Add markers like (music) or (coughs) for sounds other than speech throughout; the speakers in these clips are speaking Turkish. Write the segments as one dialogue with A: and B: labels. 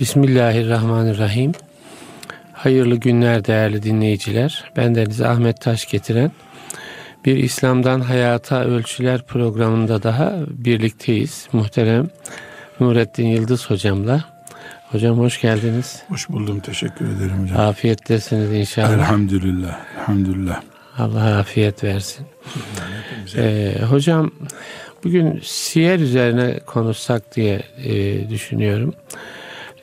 A: Bismillahirrahmanirrahim. Hayırlı günler değerli dinleyiciler. Ben Deniz Ahmet Taş getiren bir İslam'dan Hayata Ölçüler programında daha birlikteyiz. Muhterem Nurettin Yıldız hocamla. Hocam hoş geldiniz.
B: Hoş buldum. Teşekkür ederim hocam.
A: Afiyettesiniz inşallah.
B: Elhamdülillah. Elhamdülillah.
A: Allah afiyet versin. Ee, hocam bugün siyer üzerine konuşsak diye e, düşünüyorum.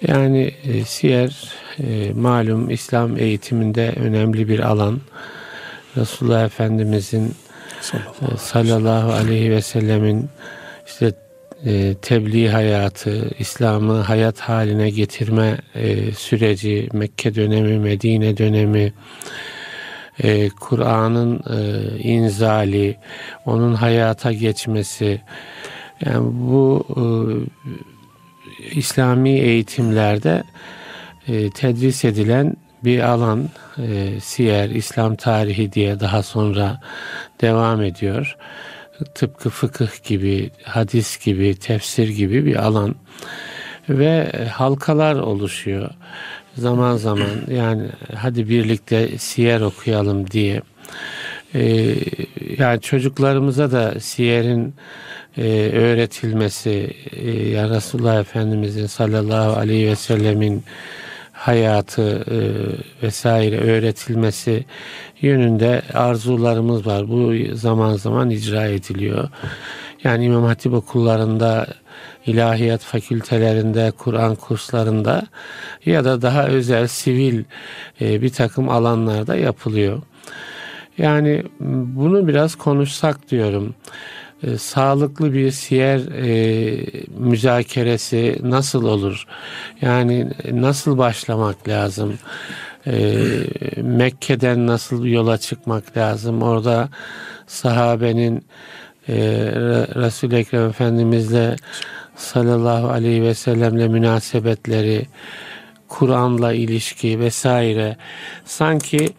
A: Yani e, siyer e, malum İslam eğitiminde önemli bir alan. Resulullah Efendimizin sallallahu, e, sallallahu aleyhi ve sellemin işte e, tebliğ hayatı, İslam'ı hayat haline getirme e, süreci, Mekke dönemi, Medine dönemi, e, Kur'an'ın e, inzali, onun hayata geçmesi, yani bu e, İslami eğitimlerde e, tedris edilen bir alan e, siyer, İslam tarihi diye daha sonra devam ediyor. Tıpkı fıkıh gibi, hadis gibi, tefsir gibi bir alan. Ve halkalar oluşuyor. Zaman zaman yani hadi birlikte siyer okuyalım diye ee, yani çocuklarımıza da siyerin e, öğretilmesi e, ya Resulullah Efendimizin sallallahu aleyhi ve sellemin hayatı e, vesaire öğretilmesi yönünde arzularımız var. Bu zaman zaman icra ediliyor. Yani İmam Hatip okullarında ilahiyat fakültelerinde, Kur'an kurslarında ya da daha özel sivil e, bir takım alanlarda yapılıyor. Yani bunu biraz konuşsak diyorum. E, sağlıklı bir siyer e, müzakeresi nasıl olur? Yani nasıl başlamak lazım? E, Mekke'den nasıl yola çıkmak lazım? Orada sahabenin e, Resul-i Ekrem Efendimizle sallallahu aleyhi ve sellemle münasebetleri, Kur'an'la ilişki vesaire sanki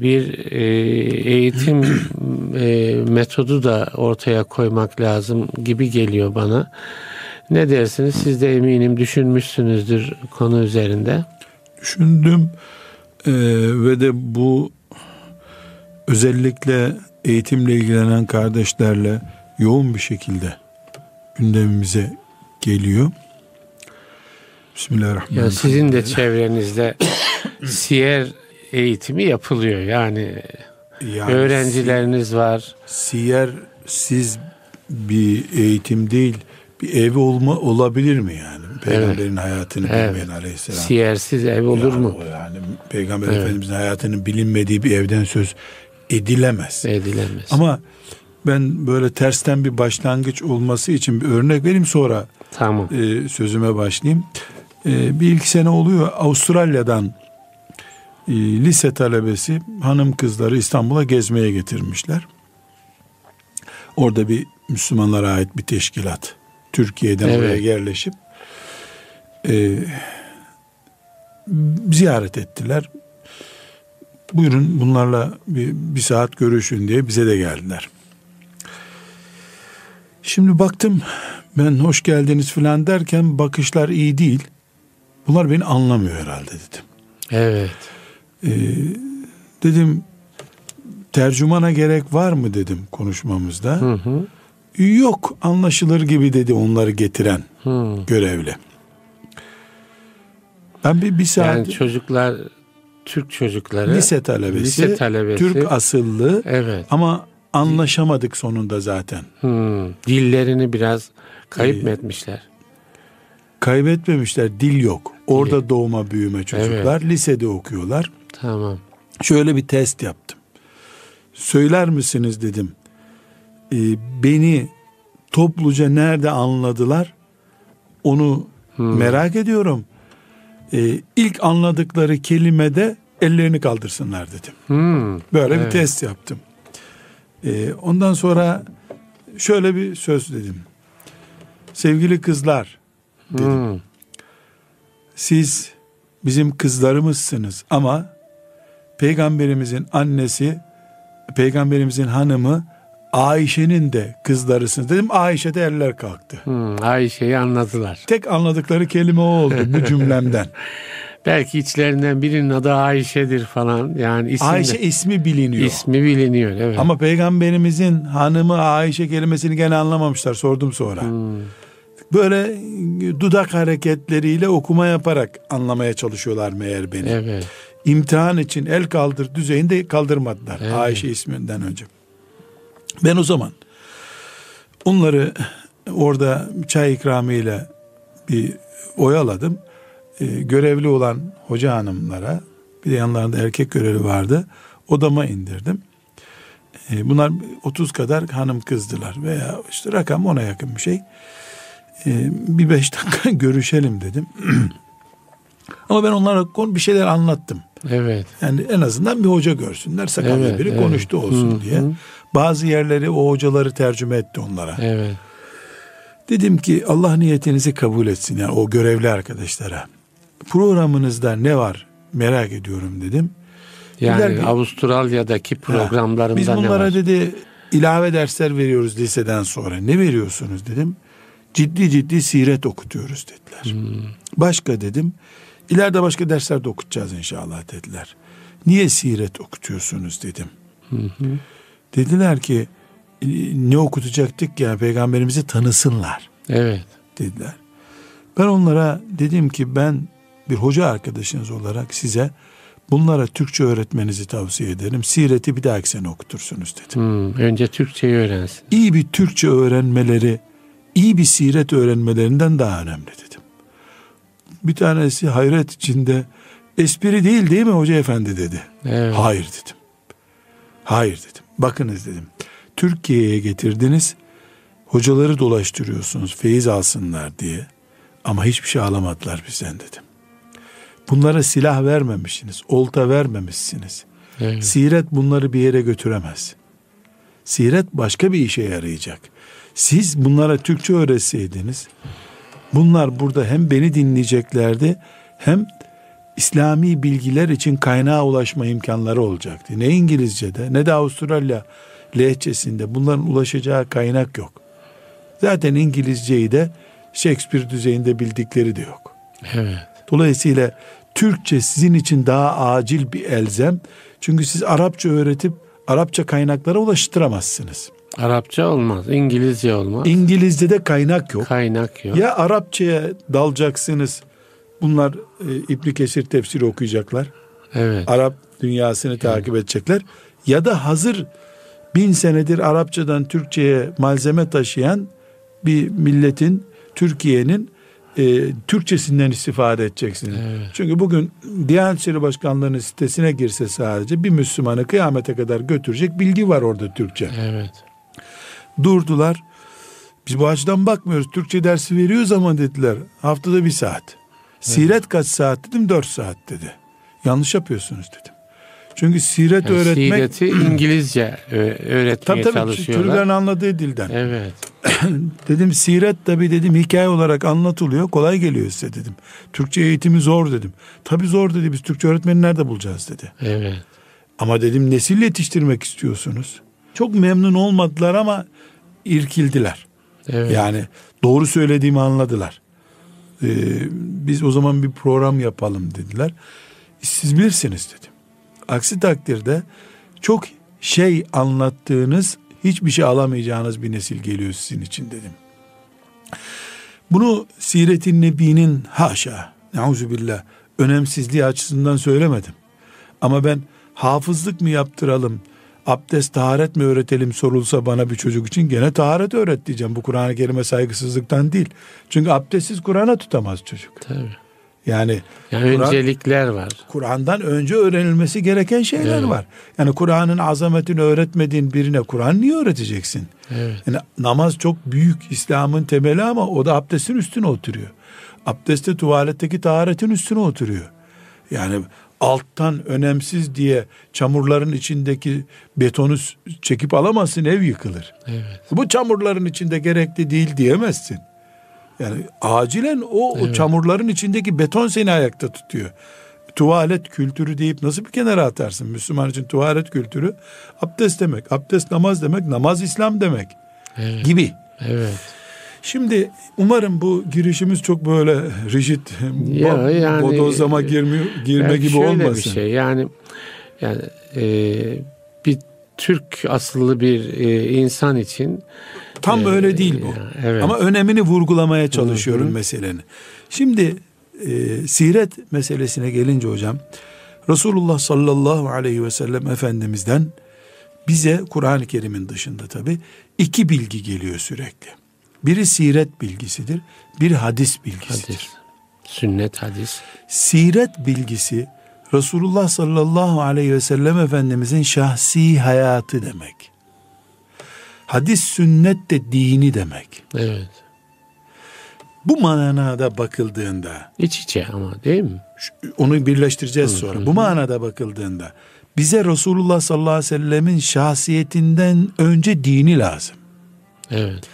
A: bir e, eğitim e, metodu da ortaya koymak lazım gibi geliyor bana. Ne dersiniz? Siz de eminim düşünmüşsünüzdür konu üzerinde.
B: Düşündüm ee, ve de bu özellikle eğitimle ilgilenen kardeşlerle yoğun bir şekilde gündemimize geliyor.
A: Bismillahirrahmanirrahim. Ya sizin de çevrenizde (coughs) siyer eğitimi yapılıyor. Yani, yani öğrencileriniz var.
B: Siyer siz bir eğitim değil bir ev olma olabilir mi yani? Peygamberin evet. hayatını evet. bilmeyen aleyhisselam.
A: Siyersiz ev olur
B: yani,
A: mu?
B: Yani Peygamber evet. Efendimizin hayatının bilinmediği bir evden söz edilemez.
A: Edilemez.
B: Ama ben böyle tersten bir başlangıç olması için bir örnek vereyim sonra
A: tamam.
B: e, sözüme başlayayım. E, bir iki sene oluyor Avustralya'dan e, lise talebesi hanım kızları İstanbul'a gezmeye getirmişler. Orada bir Müslümanlara ait bir teşkilat Türkiye'den evet. oraya yerleşip e, ziyaret ettiler. Buyurun bunlarla bir, bir saat görüşün diye bize de geldiler. Şimdi baktım ben hoş geldiniz filan derken bakışlar iyi değil. Bunlar beni anlamıyor herhalde dedim.
A: Evet.
B: Ee, dedim tercümana gerek var mı dedim konuşmamızda. Hı hı. Yok anlaşılır gibi dedi onları getiren hı. görevli. Ben bir, bir saat...
A: Yani çocuklar Türk çocukları
B: lise talebesi, lise talebesi Türk asıllı evet. ama anlaşamadık sonunda zaten.
A: Hmm, dillerini biraz kayıp ee, mı etmişler?
B: Kaybetmemişler. Dil yok. Orada Dil. doğma büyüme çocuklar. Evet. Lisede okuyorlar.
A: Tamam.
B: Şöyle bir test yaptım. Söyler misiniz dedim. Ee, beni topluca nerede anladılar? Onu hmm. merak ediyorum. Ee, ilk anladıkları kelimede ellerini kaldırsınlar dedim.
A: Hmm.
B: Böyle evet. bir test yaptım. Ee, ondan sonra şöyle bir söz dedim. Sevgili kızlar dedim. Hmm. Siz bizim kızlarımızsınız ama peygamberimizin annesi, peygamberimizin hanımı Ayşe'nin de kızlarısınız dedim. Ayşe'de eller kalktı.
A: Hmm, Ayşe'yi anladılar.
B: Tek anladıkları kelime o oldu bu cümlemden. (laughs)
A: Belki içlerinden birinin adı Ayşe'dir falan. Yani isim
B: Ayşe ismi biliniyor.
A: ismi biliniyor. Evet.
B: Ama peygamberimizin hanımı Ayşe kelimesini gene anlamamışlar sordum sonra.
A: Hmm,
B: Böyle dudak hareketleriyle okuma yaparak anlamaya çalışıyorlar meğer beni.
A: evet.
B: İmtihan için el kaldır düzeyinde kaldırmadılar
A: Evet.
B: Ayşe isminden önce. Ben o zaman onları orada çay ikramıyla bir oyaladım. Ee, görevli olan hoca hanımlara bir de yanlarında erkek görevli vardı. Odama indirdim. Ee, bunlar 30 kadar hanım kızdılar veya işte rakam ona yakın bir şey. Ee, bir beş dakika (laughs) görüşelim dedim. (clears throat) Ama ben onlara konu bir şeyler anlattım.
A: Evet.
B: Yani en azından bir hoca görsünler. Sakallı
A: Evet,
B: biri
A: evet.
B: konuştu olsun
A: Hı,
B: diye.
A: hı.
B: Bazı yerleri o hocaları tercüme etti onlara.
A: Evet.
B: Dedim ki Allah niyetinizi kabul etsin yani o görevli arkadaşlara. Programınızda ne var merak ediyorum dedim.
A: Yani
B: Dediler ki-
A: Avustralya'daki programlarında
B: Biz
A: ne
B: bunlara
A: var?
B: dedi ilave dersler veriyoruz liseden sonra. Ne veriyorsunuz dedim. Ciddi ciddi siret okutuyoruz dediler.
A: Hmm.
B: Başka dedim. İleride başka dersler de okutacağız inşallah dediler. Niye siret okutuyorsunuz dedim. Dediler ki "E, ne okutacaktık ya peygamberimizi tanısınlar
A: Evet.
B: dediler. Ben onlara dedim ki ben bir hoca arkadaşınız olarak size bunlara Türkçe öğretmenizi tavsiye ederim. Sireti bir dahaki sene okutursunuz dedim.
A: Hmm, Önce Türkçeyi öğrensin.
B: İyi bir Türkçe öğrenmeleri, iyi bir siret öğrenmelerinden daha önemli dedim. Bir tanesi hayret içinde espri değil değil mi hoca efendi dedi.
A: Evet.
B: Hayır dedim. Hayır dedim. Bakınız dedim. Türkiye'ye getirdiniz. Hocaları dolaştırıyorsunuz feyiz alsınlar diye. Ama hiçbir şey alamadılar bizden dedim. Bunlara silah vermemişsiniz. Olta vermemişsiniz.
A: Evet.
B: Siret bunları bir yere götüremez. Siret başka bir işe yarayacak. Siz bunlara Türkçe öğretseydiniz bunlar burada hem beni dinleyeceklerdi hem İslami bilgiler için kaynağa ulaşma imkanları olacaktı. Ne İngilizce'de ne de Avustralya lehçesinde bunların ulaşacağı kaynak yok. Zaten İngilizceyi de Shakespeare düzeyinde bildikleri de yok.
A: Evet.
B: Dolayısıyla Türkçe sizin için daha acil bir elzem. Çünkü siz Arapça öğretip Arapça kaynaklara ulaştıramazsınız.
A: Arapça olmaz. İngilizce olmaz.
B: İngilizce'de kaynak yok.
A: Kaynak yok.
B: Ya Arapçaya dalacaksınız. Bunlar e, İbn Kesir tefsiri okuyacaklar.
A: Evet.
B: Arap dünyasını takip edecekler. Ya da hazır bin senedir Arapçadan Türkçe'ye malzeme taşıyan bir milletin, Türkiye'nin e, Türkçesinden istifade edeceksiniz.
A: Evet.
B: Çünkü bugün Diyanet İşleri Başkanlığı'nın sitesine girse sadece bir Müslümanı kıyamete kadar götürecek bilgi var orada Türkçe.
A: Evet.
B: Durdular. Biz bu açıdan bakmıyoruz. Türkçe dersi veriyoruz ama dediler. Haftada bir saat. Siret kaç saat dedim? Dört saat dedi. Yanlış yapıyorsunuz dedim. Çünkü siret
A: Yani
B: öğretmek...
A: Sireti (clears throat) İngilizce ö- öğretmeye
B: Tabii tabii
A: çalışıyorlar.
B: çocukların anladığı dilden.
A: Evet. (clears throat)
B: Dedim siret tabi dedim hikaye olarak anlatılıyor. Kolay geliyor size dedim. Türkçe eğitimi zor dedim. Tabi zor dedi biz Türkçe öğretmeni nerede bulacağız dedi.
A: Evet.
B: Ama dedim nesil yetiştirmek istiyorsunuz. Çok memnun olmadılar ama irkildiler.
A: Evet.
B: Yani doğru söylediğimi anladılar. Ee, biz o zaman bir program yapalım dediler. Siz bilirsiniz dedim. Aksi takdirde çok şey anlattığınız hiçbir şey alamayacağınız bir nesil geliyor sizin için dedim. Bunu Siret-i Nebi'nin haşa, neuzubillah, önemsizliği açısından söylemedim. Ama ben hafızlık mı yaptıralım, abdest taharet mi öğretelim sorulsa bana bir çocuk için gene taharet öğret diyeceğim. Bu Kur'an-ı Kerim'e saygısızlıktan değil. Çünkü abdestsiz Kur'an'a tutamaz çocuk.
A: Tabii.
B: Yani
A: Yani
B: Kur'an-
A: öncelikler var.
B: Kur'an'dan önce öğrenilmesi gereken şeyler
A: Evet.
B: var. Yani Kur'an'ın azametini öğretmediğin birine Kur'an niye öğreteceksin?
A: Evet.
B: Yani namaz çok büyük İslam'ın temeli ama o da abdestin üstüne oturuyor. Abdeste tuvaletteki taharetin üstüne oturuyor. Yani alttan önemsiz diye çamurların içindeki betonu çekip alamazsın ev yıkılır.
A: Evet.
B: Bu çamurların içinde gerekli değil diyemezsin. Yani acilen o, o
A: Evet.
B: çamurların içindeki beton seni ayakta tutuyor. tuvalet kültürü deyip nasıl bir kenara atarsın? Müslüman için tuvalet kültürü abdest demek. Abdest namaz demek. Namaz İslam demek.
A: Evet.
B: Gibi.
A: Evet.
B: Şimdi umarım bu girişimiz çok böyle rigid,
A: Ya yani-
B: bodozlama girme, girme
A: Belki
B: gibi
A: şöyle
B: olmasın.
A: bir şey yani yani e, bir Türk asıllı bir e, insan için
B: Tam
A: e,
B: öyle değil bu.
A: ya, evet.
B: Ama önemini vurgulamaya çalışıyorum meselenin. Şimdi e, siret meselesine gelince hocam Resulullah sallallahu aleyhi ve sellem Efendimiz'den bize Kur'an-ı Kerim'in dışında tabi iki bilgi geliyor sürekli. Biri siret bilgisidir, bir hadis bilgisidir.
A: hadis. Sünnet hadis.
B: Siret bilgisi Resulullah sallallahu aleyhi ve sellem Efendimizin şahsi hayatı demek. Hadis sünnet de dini demek.
A: Evet.
B: Bu manada bakıldığında
A: İç içe ama değil mi?
B: onu birleştireceğiz sonra. Bu manada bakıldığında bize Resulullah sallallahu aleyhi ve sellemin şahsiyetinden önce dini lazım.
A: Evet.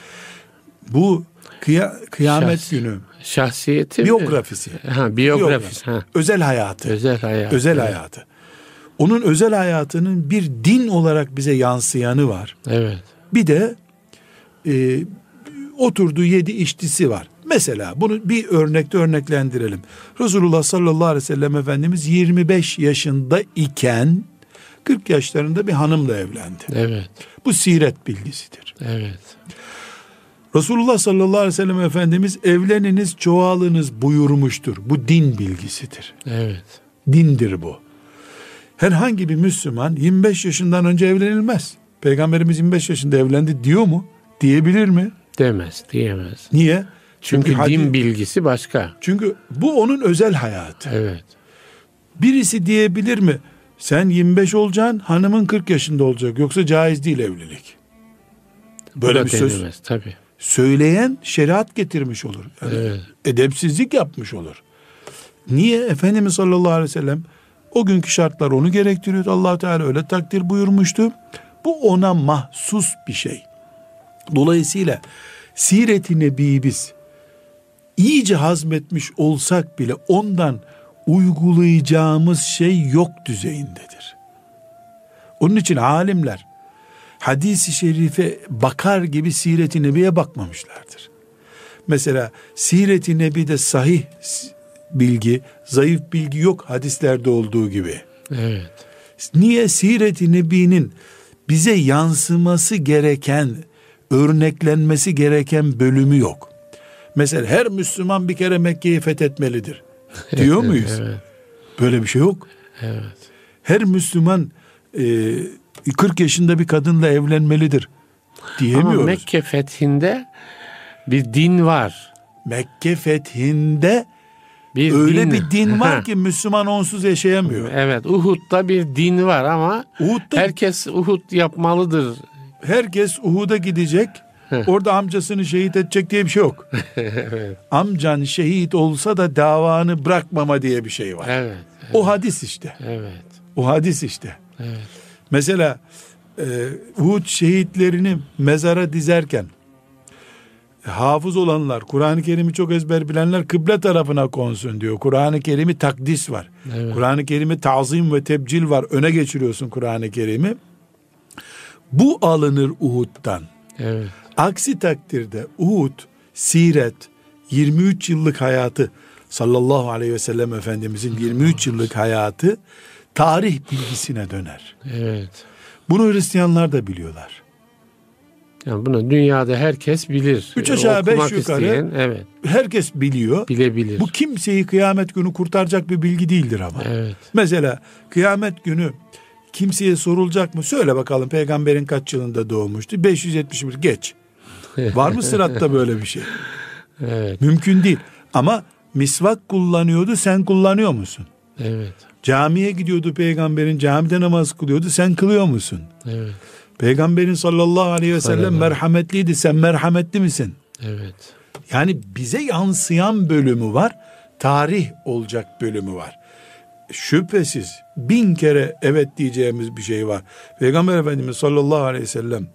B: Bu kıya- kıyamet
A: Şahs-
B: günü
A: Şahsiyeti mi?
B: biyografisi,
A: Ha, biyografi. Ha,
B: özel hayatı.
A: özel hayat.
B: özel
A: evet.
B: hayatı. Onun özel hayatının bir din olarak bize yansıyanı var.
A: Evet.
B: Bir de e, oturduğu yedi içtisi var. Mesela bunu bir örnekte örneklendirelim. Resulullah sallallahu aleyhi ve sellem Efendimiz 25 yaşında iken 40 yaşlarında bir hanımla evlendi.
A: Evet.
B: Bu siret bilgisidir.
A: Evet.
B: Resulullah sallallahu aleyhi ve sellem Efendimiz evleniniz çoğalınız buyurmuştur. Bu din bilgisidir.
A: Evet.
B: Dindir bu. Herhangi bir Müslüman 25 yaşından önce evlenilmez. Peygamberimiz 25 yaşında evlendi diyor mu? Diyebilir mi?
A: Demez, diyemez.
B: Niye?
A: Çünkü,
B: hadi-
A: din bilgisi başka.
B: Çünkü bu onun özel hayatı.
A: Evet.
B: Birisi diyebilir mi? Sen 25 olacaksın, hanımın 40 yaşında olacak. Yoksa caiz değil evlilik. Böyle bir söz
A: denemez tabii.
B: Söyleyen şeriat getirmiş olur. Yani
A: Evet.
B: edepsizlik yapmış olur. Niye? Efendimiz sallallahu aleyhi ve sellem o günkü şartlar onu gerektiriyor. allah Teala öyle takdir buyurmuştu. Bu ona mahsus bir şey. Dolayısıyla siret-i nebiyi biz iyice hazmetmiş olsak bile ondan uygulayacağımız şey yok düzeyindedir. Onun için alimler hadisi şerife bakar gibi siret-i nebiye bakmamışlardır. Mesela siret-i nebide sahih bilgi, zayıf bilgi yok hadislerde olduğu gibi.
A: Evet.
B: Niye siret-i nebinin bize yansıması gereken, örneklenmesi gereken bölümü yok? Mesela her Müslüman bir kere Mekke'yi fethetmelidir. (laughs) Diyor muyuz?
A: Evet.
B: Böyle bir şey yok.
A: Evet.
B: Her Müslüman e, 40 yaşında bir kadınla evlenmelidir. Diyemiyoruz.
A: Ama Mekke fethinde bir din var.
B: Mekke fethinde
A: Bir
B: öyle
A: din.
B: bir din var (laughs) ki Müslüman onsuz yaşayamıyor.
A: Evet. Uhud'da bir din var ama
B: Uhud'da
A: herkes Uhud yapmalıdır.
B: herkes Uhud'a gidecek. Orada amcasını şehit edecek diye bir şey yok. (laughs)
A: evet.
B: Amcan şehit olsa da davanı bırakmama diye bir şey var.
A: Evet.
B: O hadis işte.
A: Evet.
B: O hadis işte.
A: Evet.
B: Mesela e, Uhud şehitlerini mezara dizerken e, hafız olanlar, Kur'an-ı Kerim'i çok ezber bilenler kıble tarafına konsun diyor. Kur'an-ı Kerim'i takdis var.
A: Evet.
B: Kur'an-ı Kerim'i tazim ve tebcil var. Öne geçiriyorsun Kur'an-ı Kerim'i. Bu alınır Uhud'dan.
A: Evet.
B: Aksi takdirde Uhud, siret, 23 yıllık hayatı sallallahu aleyhi ve sellem Efendimizin 23 yıllık hayatı tarih bilgisine döner.
A: Evet.
B: Bunu Hristiyanlar da biliyorlar.
A: Yani bunu dünyada herkes bilir.
B: Üç aşağı beş yukarı.
A: isteyen, evet.
B: Herkes biliyor.
A: Bilebilir.
B: Bu kimseyi kıyamet günü kurtaracak bir bilgi değildir ama.
A: Evet.
B: Mesela kıyamet günü kimseye sorulacak mı? Söyle bakalım peygamberin kaç yılında doğmuştu? 571 geç. Var mı sıratta böyle bir şey? (laughs)
A: Evet.
B: Mümkün değil. Ama misvak kullanıyordu sen kullanıyor musun?
A: Evet.
B: Camiye gidiyordu peygamberin camide namaz kılıyordu sen kılıyor musun?
A: Evet.
B: Peygamberin sallallahu aleyhi ve sellem
A: Sallallahu.
B: merhametliydi sen merhametli misin?
A: Evet.
B: Yani bize yansıyan bölümü var, tarih olacak bölümü var. Şüphesiz bin kere evet diyeceğimiz bir şey var. Peygamber Efendimiz sallallahu aleyhi ve sellem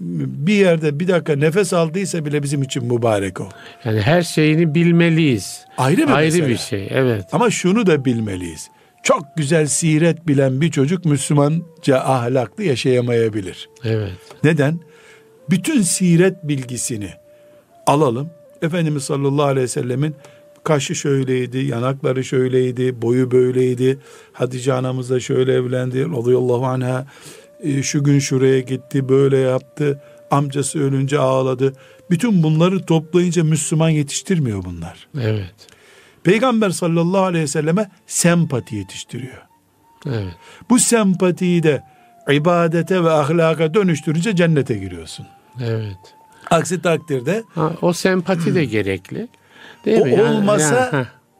B: bir yerde bir dakika nefes aldıysa bile bizim için mübarek o.
A: Yani her şeyini bilmeliyiz.
B: Ayrı bir
A: Ayrı
B: mesele.
A: bir şey. Evet.
B: Ama şunu da bilmeliyiz. Çok güzel siret bilen bir çocuk Müslümanca ahlaklı yaşayamayabilir.
A: Evet.
B: Neden? Bütün siret bilgisini alalım. Efendimiz sallallahu aleyhi ve sellemin kaşı şöyleydi, yanakları şöyleydi, boyu böyleydi. Hatice anamız da şöyle evlendi radıyallahu anha. E, Şu gün şuraya gitti, böyle yaptı. Amcası ölünce ağladı. Bütün bunları toplayınca Müslüman yetiştirmiyor bunlar.
A: Evet.
B: Peygamber sallallahu aleyhi ve selleme sempati yetiştiriyor.
A: Evet.
B: Bu sempatiyi de ibadete ve ahlaka dönüştürünce cennete giriyorsun.
A: Evet.
B: Aksi takdirde
A: Ha, o sempati de gerekli. Değil
B: o
A: mi? Yani-
B: olmasa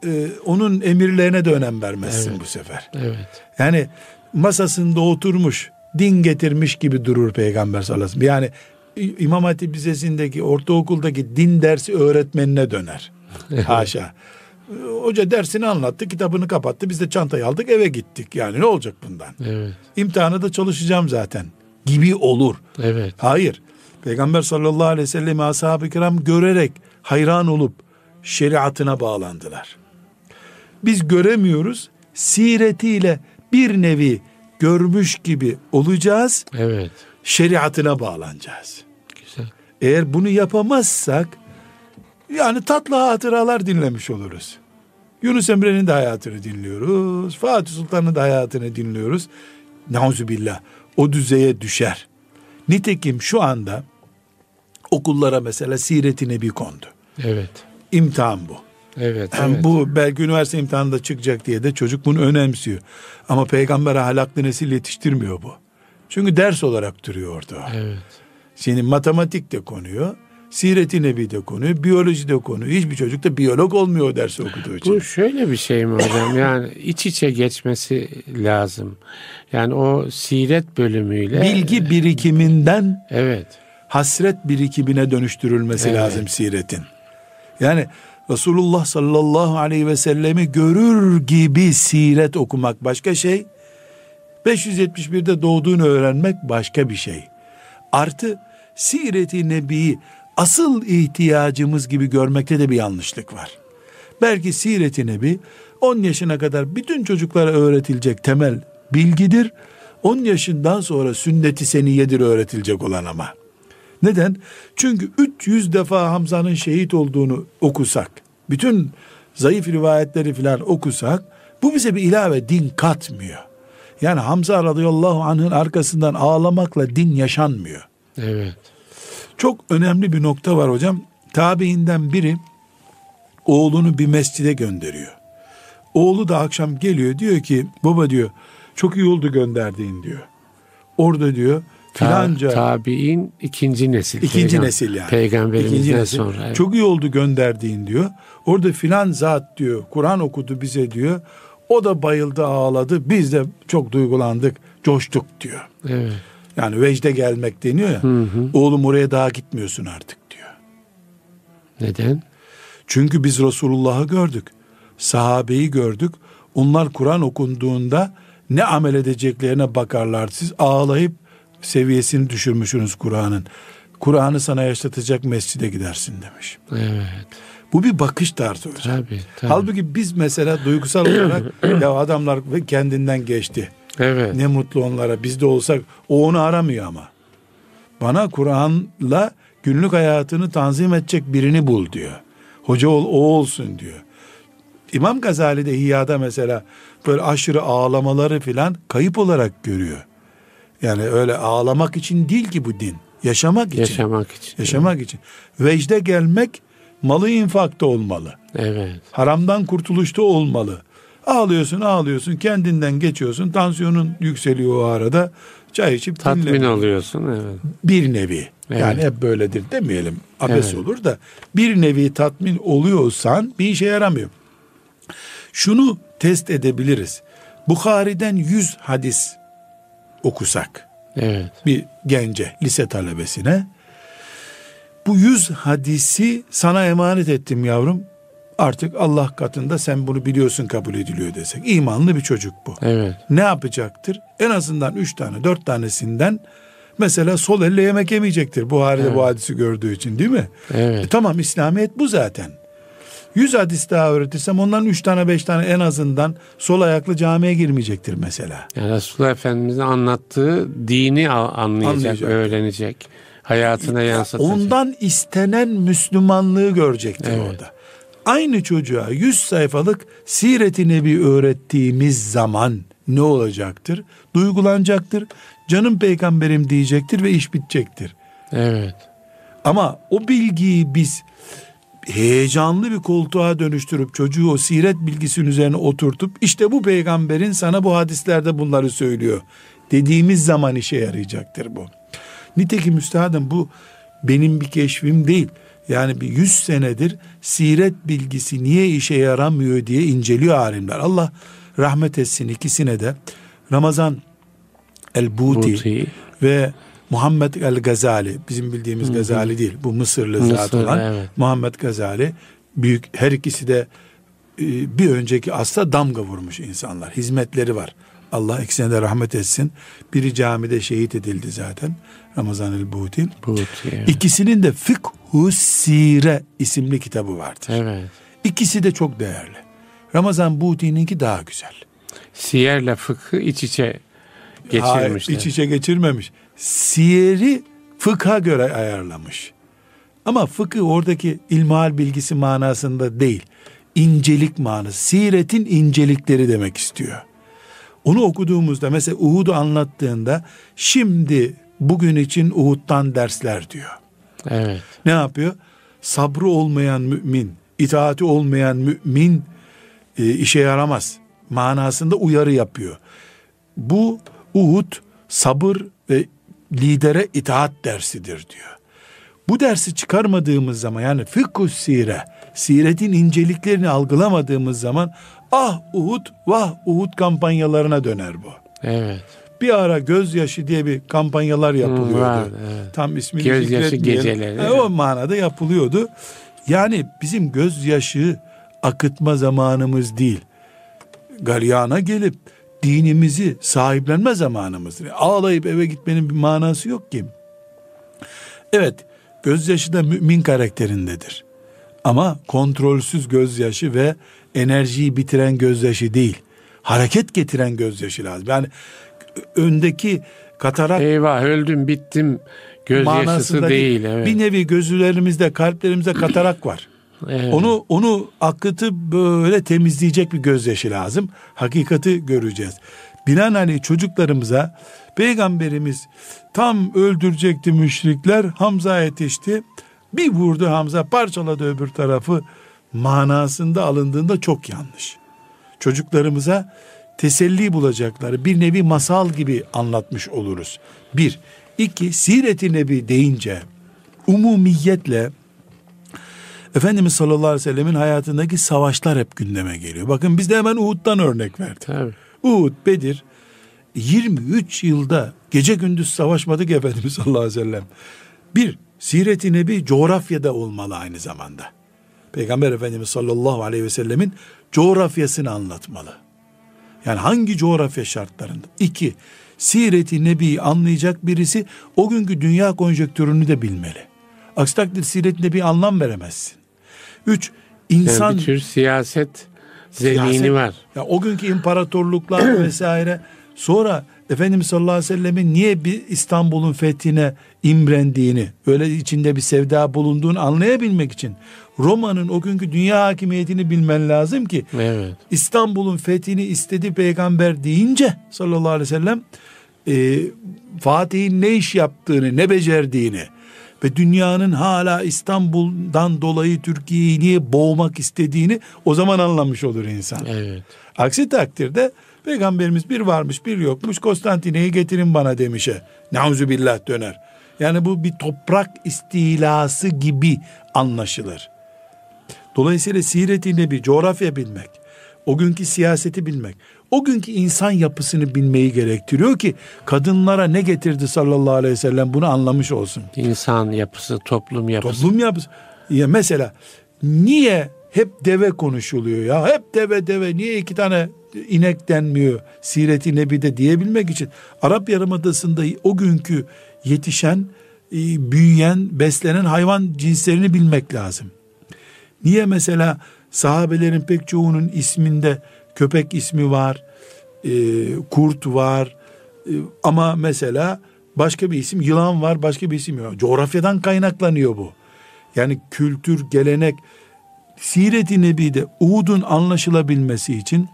A: yani,
B: e, onun emirlerine de önem vermezsin
A: Evet.
B: bu sefer.
A: evet.
B: Yani masasında oturmuş, din getirmiş gibi durur Peygamber sallallahu aleyhi ve sellem. Yani İmam Hatip Lisesi'ndeki, ortaokuldaki din dersi öğretmenine döner. (laughs) Haşa. Hoca dersini anlattı, kitabını kapattı. Biz de çantayı aldık, eve gittik. Yani ne olacak bundan?
A: Evet.
B: İmtihana da çalışacağım zaten. Gibi olur.
A: Evet.
B: Hayır. Peygamber sallallahu aleyhi ve sellem ashab-ı kiram görerek hayran olup şeriatına bağlandılar. Biz göremiyoruz. Siretiyle bir nevi görmüş gibi olacağız.
A: Evet.
B: Şeriatına bağlanacağız.
A: Güzel.
B: Eğer bunu yapamazsak yani tatlı hatıralar dinlemiş oluruz. Yunus Emre'nin de hayatını dinliyoruz. Fatih Sultan'ın da hayatını dinliyoruz. Nauzubillah. O düzeye düşer. Nitekim şu anda okullara mesela Siret-i Nebi kondu.
A: Evet.
B: İmtihan bu.
A: Evet. Evet.
B: Bu belki üniversite imtihanında çıkacak diye de çocuk bunu önemsiyor. Ama peygamber ahlaklı nesil yetiştirmiyor bu. Çünkü ders olarak duruyor orada.
A: Evet.
B: Senin matematik de konuyor, siret-i nebi de konuyor, biyoloji de konuyor. Hiçbir çocuk da biyolog olmuyor dersi okuduğu için.
A: Bu şöyle bir şey mi hocam? (laughs) Yani iç içe geçmesi lazım. Yani o siret bölümüyle
B: Bilgi birikiminden
A: Evet.
B: hasret birikimine dönüştürülmesi
A: Evet.
B: lazım siretin. Yani Resulullah sallallahu aleyhi ve sellemi görür gibi siret okumak başka şey. 571'de doğduğunu öğrenmek başka bir şey. Artı Siret-i Nebi'yi asıl ihtiyacımız gibi görmekte de bir yanlışlık var. Belki Siret-i Nebi 10 yaşına kadar bütün çocuklara öğretilecek temel bilgidir. 10 yaşından sonra sünnet-i seniyedir öğretilecek olan ama. Neden? Çünkü 300 defa Hamza'nın şehit olduğunu okusak, bütün zayıf rivayetleri filan okusak, bu bize bir ilave din katmıyor. Yani Hamza radıyallahu anh'ın arkasından ağlamakla din yaşanmıyor.
A: Evet.
B: Çok önemli bir nokta var hocam. Tabiinden biri oğlunu bir mescide gönderiyor. Oğlu da akşam geliyor diyor ki baba diyor çok iyi oldu gönderdiğin diyor. Orada diyor
A: Ta,
B: filanca
A: tabi'in ikinci nesil.
B: İkinci
A: Peygam-
B: nesil yani.
A: Peygamberimizden
B: İkinci nesil.
A: sonra. evet.
B: Çok iyi oldu gönderdiğin diyor. Orada filan zat diyor. Kur'an okudu bize diyor. O da bayıldı ağladı. Biz de çok duygulandık. Coştuk diyor.
A: Evet.
B: Yani vecde gelmek deniyor ya.
A: Hı hı.
B: Oğlum oraya daha gitmiyorsun artık diyor.
A: Neden?
B: Çünkü biz Resulullah'ı gördük. Sahabeyi gördük. Onlar Kur'an okunduğunda ne amel edeceklerine bakarlar. Siz ağlayıp seviyesini düşürmüşsünüz Kur'an'ın. Kur'an'ı sana yaşatacak mescide gidersin demiş.
A: Evet.
B: Bu bir bakış tarzı hocam.
A: Tabii. tabii.
B: Halbuki biz mesela duygusal olarak (clears throat) ya adamlar kendinden geçti.
A: Evet.
B: Ne mutlu onlara. Biz de olsak o onu aramıyor ama. Bana Kur'an'la günlük hayatını tanzim edecek birini bul diyor. Hoca ol, o olsun diyor. İmam Gazali de İhya'da mesela böyle aşırı ağlamaları filan kayıp olarak görüyor. Yani öyle ağlamak için değil ki bu din. Yaşamak için.
A: Yaşamak için.
B: Yaşamak için. Vecde gelmek malı infakta olmalı.
A: Evet.
B: Haramdan kurtuluşta olmalı. Ağlıyorsun ağlıyorsun kendinden geçiyorsun tansiyonun yükseliyor o arada çay içip
A: Tatmin
B: dinle.
A: oluyorsun. Evet.
B: Bir nevi
A: Evet.
B: yani hep böyledir demeyelim abes
A: Evet.
B: olur da bir nevi tatmin oluyorsan bir işe yaramıyor. Şunu test edebiliriz. Bukhari'den 100 hadis okusak
A: Evet.
B: bir gence, lise talebesine bu yüz hadisi sana emanet ettim yavrum. Artık Allah katında sen bunu biliyorsun kabul ediliyor desek. İmanlı bir çocuk bu.
A: Evet.
B: Ne yapacaktır? En azından üç tane, dört tanesinden Mesela sol elle yemek yemeyecektir. Buhari'de
A: Evet.
B: bu hadisi gördüğü için değil mi?
A: Evet.
B: E tamam İslamiyet bu zaten. Yüz hadis daha öğretirsem ondan üç tane beş tane en azından sol ayaklı camiye girmeyecektir mesela.
A: Yani Resulullah Efendimiz'in anlattığı dini anlayacak,
B: Anlayacak.
A: öğrenecek. Hayatına yansıtacak.
B: Ondan istenen Müslümanlığı görecektir
A: Evet.
B: orada. Aynı çocuğa 100 sayfalık Siret-i Nebi öğrettiğimiz zaman ne olacaktır? Duygulanacaktır. Canım peygamberim diyecektir ve iş bitecektir.
A: Evet.
B: Ama o bilgiyi biz heyecanlı bir koltuğa dönüştürüp çocuğu o siret bilgisinin üzerine oturtup işte bu peygamberin sana bu hadislerde bunları söylüyor dediğimiz zaman işe yarayacaktır bu. Nitekim üstadım bu benim bir keşfim değil. Yani bir yüz senedir siret bilgisi niye işe yaramıyor diye inceliyor alimler. Allah rahmet etsin ikisine de. Ramazan el-Buti
A: Buti.
B: ve Muhammed el Gazali bizim bildiğimiz Gazali değil bu Mısırlı zat
A: Mısır,
B: olan
A: evet.
B: Muhammed Gazali büyük her ikisi de e, bir önceki asla damga vurmuş insanlar hizmetleri var Allah ikisine de rahmet etsin biri camide şehit edildi zaten Ramazan el Buti.
A: Evet.
B: İkisinin de Fıkhu Sire isimli kitabı vardır
A: evet.
B: İkisi de çok değerli Ramazan Buti'ninki daha güzel
A: Siyerle fıkhı iç içe
B: Hayır,
A: geçirmişler.
B: iç içe geçirmemiş. Siyeri fıkha göre ayarlamış. Ama fıkıh oradaki ilmihal bilgisi manasında değil. İncelik manası. Siretin incelikleri demek istiyor. Onu okuduğumuzda mesela Uhud'u anlattığında şimdi bugün için Uhud'dan dersler diyor.
A: Evet.
B: Ne yapıyor? Sabrı olmayan mümin, itaati olmayan mümin e, işe yaramaz. Manasında uyarı yapıyor. Bu Uhud sabır ve lidere itaat dersidir diyor. Bu dersi çıkarmadığımız zaman yani fıkhu sire, siretin inceliklerini algılamadığımız zaman ah Uhud vah Uhud kampanyalarına döner bu.
A: Evet.
B: Bir ara gözyaşı diye bir kampanyalar yapılıyordu.
A: var, evet.
B: Tam ismini
A: Gözyaşı geceleri,
B: E, o manada yapılıyordu. Yani bizim gözyaşı akıtma zamanımız değil. Galyana gelip dinimizi sahiplenme zamanımızdır. Ağlayıp eve gitmenin bir manası yok ki. Evet, gözyaşı da mümin karakterindedir. Ama kontrolsüz gözyaşı ve enerjiyi bitiren gözyaşı değil. Hareket getiren gözyaşı lazım. Yani öndeki katarak
A: Eyvah öldüm bittim gözyaşısı değil. Evet.
B: Bir nevi gözlerimizde, kalplerimizde katarak var.
A: Evet.
B: Onu onu akıtıp böyle temizleyecek bir gözyaşı lazım. Hakikati göreceğiz. Binaenaleyh çocuklarımıza peygamberimiz tam öldürecekti müşrikler. Hamza yetişti. Bir vurdu Hamza parçaladı öbür tarafı. Manasında alındığında çok yanlış. Çocuklarımıza teselli bulacakları bir nevi masal gibi anlatmış oluruz. Bir. iki Siret-i Nebi deyince umumiyetle Efendimiz sallallahu aleyhi ve sellemin hayatındaki savaşlar hep gündeme geliyor. Bakın biz de hemen Uhud'dan örnek verdik.
A: Tabii.
B: Uhud, Bedir 23 yılda gece gündüz savaşmadık Efendimiz (laughs) sallallahu aleyhi ve sellem. Bir, Siret-i Nebi coğrafyada olmalı aynı zamanda. Peygamber Efendimiz sallallahu aleyhi ve sellemin coğrafyasını anlatmalı. Yani hangi coğrafya şartlarında? İki, Siret-i Nebi'yi anlayacak birisi o günkü dünya konjonktürünü de bilmeli. Aksi takdirde Siret-i Nebi'ye anlam veremezsin. Üç, insan...
A: Yani bir tür siyaset zemini
B: Siyaset-
A: var.
B: Ya o günkü imparatorluklar (clears throat) vesaire. Sonra Efendimiz sallallahu aleyhi ve sellemin niye bir İstanbul'un fethine imrendiğini, öyle içinde bir sevda bulunduğunu anlayabilmek için Roma'nın o günkü dünya hakimiyetini bilmen lazım ki
A: Evet.
B: İstanbul'un fethini istedi peygamber deyince sallallahu aleyhi ve sellem e, Fatih'in ne iş yaptığını, ne becerdiğini ve dünyanın hala İstanbul'dan dolayı Türkiye'yi niye boğmak istediğini o zaman anlamış olur insan.
A: Evet.
B: Aksi takdirde peygamberimiz bir varmış bir yokmuş Konstantine'yi getirin bana demişe. Nauzu billah döner. Yani bu bir toprak istilası gibi anlaşılır. Dolayısıyla Siret-i Nebi coğrafya bilmek, o günkü siyaseti bilmek, o günkü insan yapısını bilmeyi gerektiriyor ki kadınlara ne getirdi sallallahu aleyhi ve sellem bunu anlamış olsun.
A: İnsan yapısı, toplum yapısı.
B: Toplum yapısı. Ya mesela niye hep deve konuşuluyor ya? Hep deve deve niye iki tane inek denmiyor Siret-i Nebi'de diyebilmek için Arap Yarımadası'nda o günkü yetişen, e, büyüyen, beslenen hayvan cinslerini bilmek lazım. Niye mesela sahabelerin pek çoğunun isminde köpek ismi var, e, kurt var e, ama mesela başka bir isim yılan var, başka bir isim yok. Coğrafyadan kaynaklanıyor bu. Yani kültür, gelenek, Siret-i Nebi'de Uhud'un anlaşılabilmesi için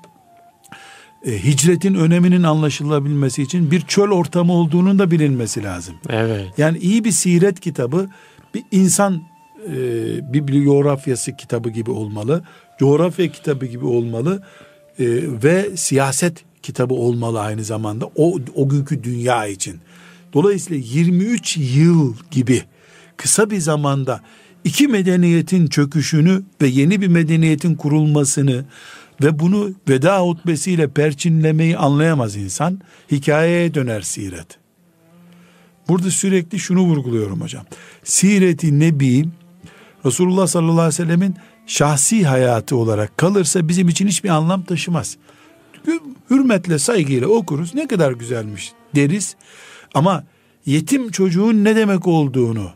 B: e, hicretin öneminin anlaşılabilmesi için bir çöl ortamı olduğunun da bilinmesi lazım.
A: Evet.
B: Yani iyi bir siret kitabı bir insan e, bibliografyası kitabı gibi olmalı. Coğrafya kitabı gibi olmalı. E, ve siyaset kitabı olmalı aynı zamanda. O, o günkü dünya için. Dolayısıyla 23 yıl gibi kısa bir zamanda iki medeniyetin çöküşünü ve yeni bir medeniyetin kurulmasını ve bunu veda hutbesiyle perçinlemeyi anlayamaz insan. Hikayeye döner siret. Burada sürekli şunu vurguluyorum hocam. Sireti Nebi Resulullah sallallahu aleyhi ve sellemin şahsi hayatı olarak kalırsa bizim için hiçbir anlam taşımaz. Hürmetle, saygıyla okuruz. Ne kadar güzelmiş deriz. Ama yetim çocuğun ne demek olduğunu,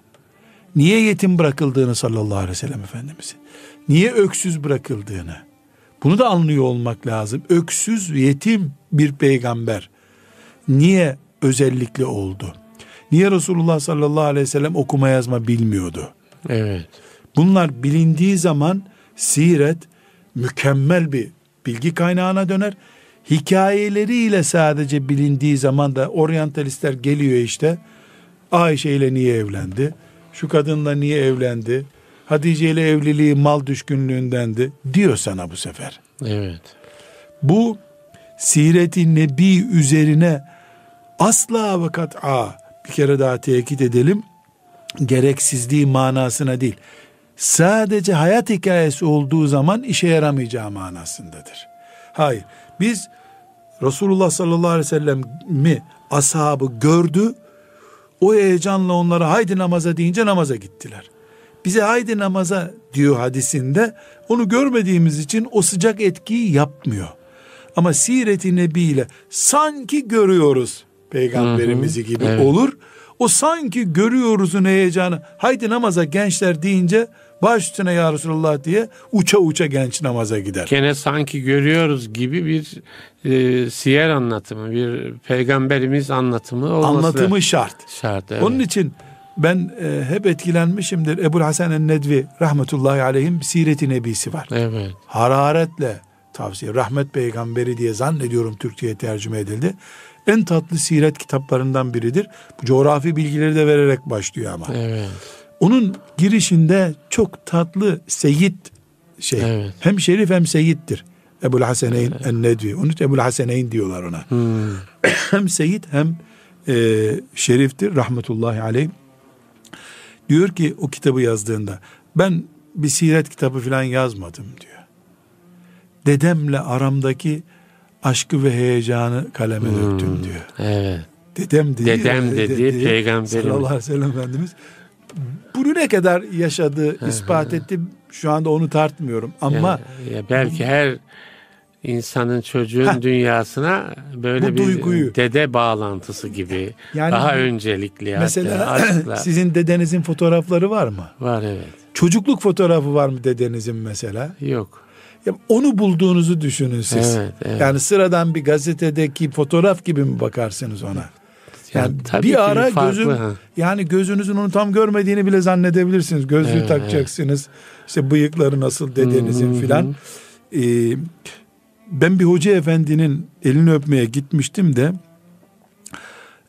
B: niye yetim bırakıldığını sallallahu aleyhi ve sellem Efendimizin, niye öksüz bırakıldığını, bunu da anlıyor olmak lazım. Öksüz, yetim bir peygamber niye özellikle oldu? Niye Resulullah sallallahu aleyhi ve sellem okuma yazma bilmiyordu?
A: Evet.
B: Bunlar bilindiği zaman siret mükemmel bir bilgi kaynağına döner. Hikayeleriyle sadece bilindiği zaman da oryantalistler geliyor işte. Ayşe ile niye evlendi? Şu kadınla niye evlendi? Hatice ile evliliği mal düşkünlüğündendi diyor sana bu sefer.
A: Evet.
B: Bu sireti nebi üzerine asla vakat a bir kere daha tekit edelim gereksizliği manasına değil sadece hayat hikayesi olduğu zaman işe yaramayacağı manasındadır. Hayır biz Resulullah sallallahu aleyhi ve sellem mi ashabı gördü o heyecanla onlara haydi namaza deyince namaza gittiler bize haydi namaza diyor hadisinde. Onu görmediğimiz için o sıcak etkiyi yapmıyor. Ama siret-i nebi ile sanki görüyoruz peygamberimizi hı hı, gibi evet. olur. O sanki görüyoruzun heyecanı. Haydi namaza gençler deyince baş üstüne ya Resulallah diye uça uça genç namaza gider.
A: Gene sanki görüyoruz gibi bir e, siyer anlatımı, bir peygamberimiz anlatımı olması
B: Anlatımı şart.
A: Şart. Evet.
B: Onun için ben e, hep etkilenmişimdir. Ebu Hasan el-Nedvi rahmetullahi aleyhim Siret-i Nebisi var.
A: Evet.
B: Hararetle tavsiye. Rahmet peygamberi diye zannediyorum Türkçe'ye tercüme edildi. En tatlı siret kitaplarından biridir. Bu coğrafi bilgileri de vererek başlıyor ama.
A: Evet.
B: Onun girişinde çok tatlı seyit şey. Evet. Hem şerif hem seyittir. Ebu Hasaneyn evet. en-Nedvi. Onun için Ebu Hasaneyn diyorlar ona.
A: Hmm.
B: hem seyit hem e, şeriftir rahmetullahi aleyh. Diyor ki o kitabı yazdığında ben bir siret kitabı falan yazmadım diyor. Dedemle aramdaki aşkı ve heyecanı kaleme hmm, döktüm diyor.
A: Evet.
B: Dedem dedi.
A: Dedem dedi, dedi peygamberimiz.
B: Sallallahu aleyhi ve sellem Efendimiz. Bunu ne kadar yaşadı, ispat etti. Şu anda onu tartmıyorum. Ama
A: ya, ya belki her insanın çocuğun Heh, dünyasına böyle bir duyguyu, dede bağlantısı gibi yani, daha öncelikli
B: mesela (clears throat) hatta, sizin dedenizin fotoğrafları var mı?
A: Var evet.
B: Çocukluk fotoğrafı var mı dedenizin mesela?
A: Yok.
B: Ya onu bulduğunuzu düşünün siz.
A: Evet, evet.
B: Yani sıradan bir gazetedeki fotoğraf gibi mi bakarsınız ona? Yani, yani bir ara bir gözün ha. yani gözünüzün onu tam görmediğini bile zannedebilirsiniz. Gözlüğü evet, takacaksınız. Evet. İşte bıyıkları nasıl dedenizin filan. Ee, ben bir hoca efendinin elini öpmeye gitmiştim de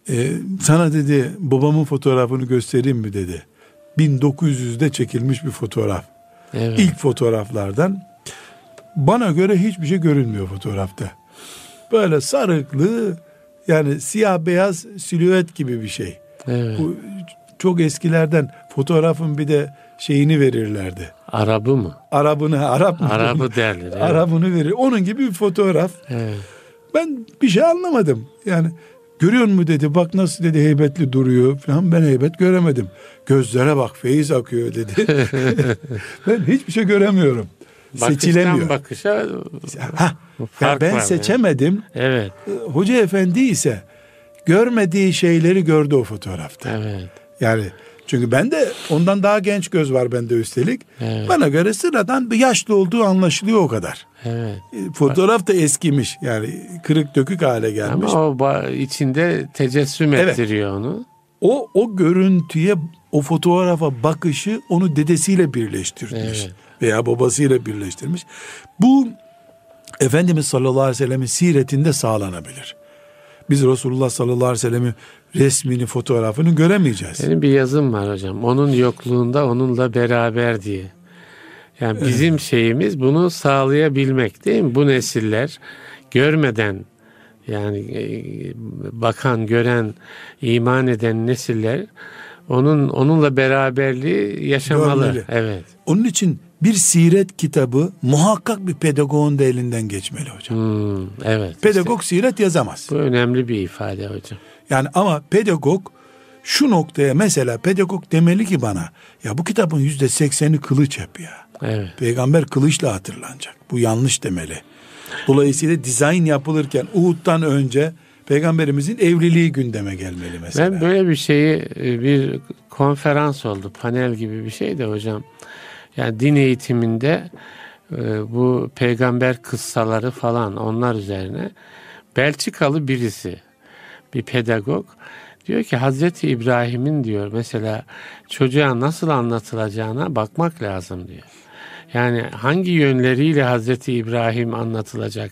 B: e, sana dedi babamın fotoğrafını göstereyim mi dedi. 1900'de çekilmiş bir fotoğraf.
A: Evet.
B: İlk fotoğraflardan. Bana göre hiçbir şey görünmüyor fotoğrafta. Böyle sarıklı yani siyah beyaz silüet gibi bir şey.
A: Evet. Bu
B: çok eskilerden fotoğrafın bir de şeyini verirlerdi.
A: Arabı mı?
B: Arabını, Arap mı?
A: Arabı derler. (laughs) Evet.
B: Arabını verir. Onun gibi bir fotoğraf.
A: Evet.
B: Ben bir şey anlamadım. Yani görüyor mu dedi. Bak nasıl dedi heybetli duruyor falan. Ben heybet göremedim. Gözlere bak feyiz akıyor dedi. (laughs) ben hiçbir şey göremiyorum.
A: Bakıştan Seçilemiyor. bakışa
B: ha, yani ben var seçemedim.
A: Evet.
B: Hoca efendi ise görmediği şeyleri gördü o fotoğrafta.
A: Evet.
B: Yani çünkü ben de ondan daha genç göz var bende üstelik.
A: Evet.
B: Bana göre sıradan bir yaşlı olduğu anlaşılıyor o kadar.
A: Evet.
B: E, Fotoğraf da eskimiş yani kırık dökük hale gelmiş.
A: Ama o içinde tecessüm
B: Evet.
A: ettiriyor onu.
B: O o görüntüye o fotoğrafa bakışı onu dedesiyle birleştirmiş
A: Evet.
B: veya babasıyla birleştirmiş. Bu Efendimiz sallallahu aleyhi ve sellemin siretinde sağlanabilir. Biz Resulullah sallallahu aleyhi ve sellemin resmini, fotoğrafını göremeyeceğiz.
A: Benim bir yazım var hocam. Onun yokluğunda onunla beraber diye. Yani bizim şeyimiz bunu sağlayabilmek değil mi? Bu nesiller görmeden yani e, bakan, gören, iman eden nesiller onun onunla beraberliği yaşamalı.
B: Görmeli.
A: Evet.
B: Onun için bir siret kitabı muhakkak bir pedagogun da elinden geçmeli hocam.
A: Hmm, evet.
B: Pedagog siret yazamaz.
A: İşte bu önemli bir ifade hocam.
B: Yani ama pedagog şu noktaya mesela pedagog demeli ki bana ya bu kitabın yüzde sekseni kılıç hep ya.
A: Evet.
B: Peygamber kılıçla hatırlanacak. Bu yanlış demeli. Dolayısıyla dizayn yapılırken Uhud'dan önce peygamberimizin evliliği gündeme gelmeli mesela.
A: Ben böyle bir şeyi e, bir konferans oldu, panel gibi bir şey de hocam. Yani din eğitiminde e, bu peygamber kıssaları falan onlar üzerine Belçikalı birisi bir pedagog diyor ki Hazreti İbrahim'in diyor mesela çocuğa nasıl anlatılacağına bakmak lazım diyor. Yani hangi yönleriyle Hazreti İbrahim anlatılacak?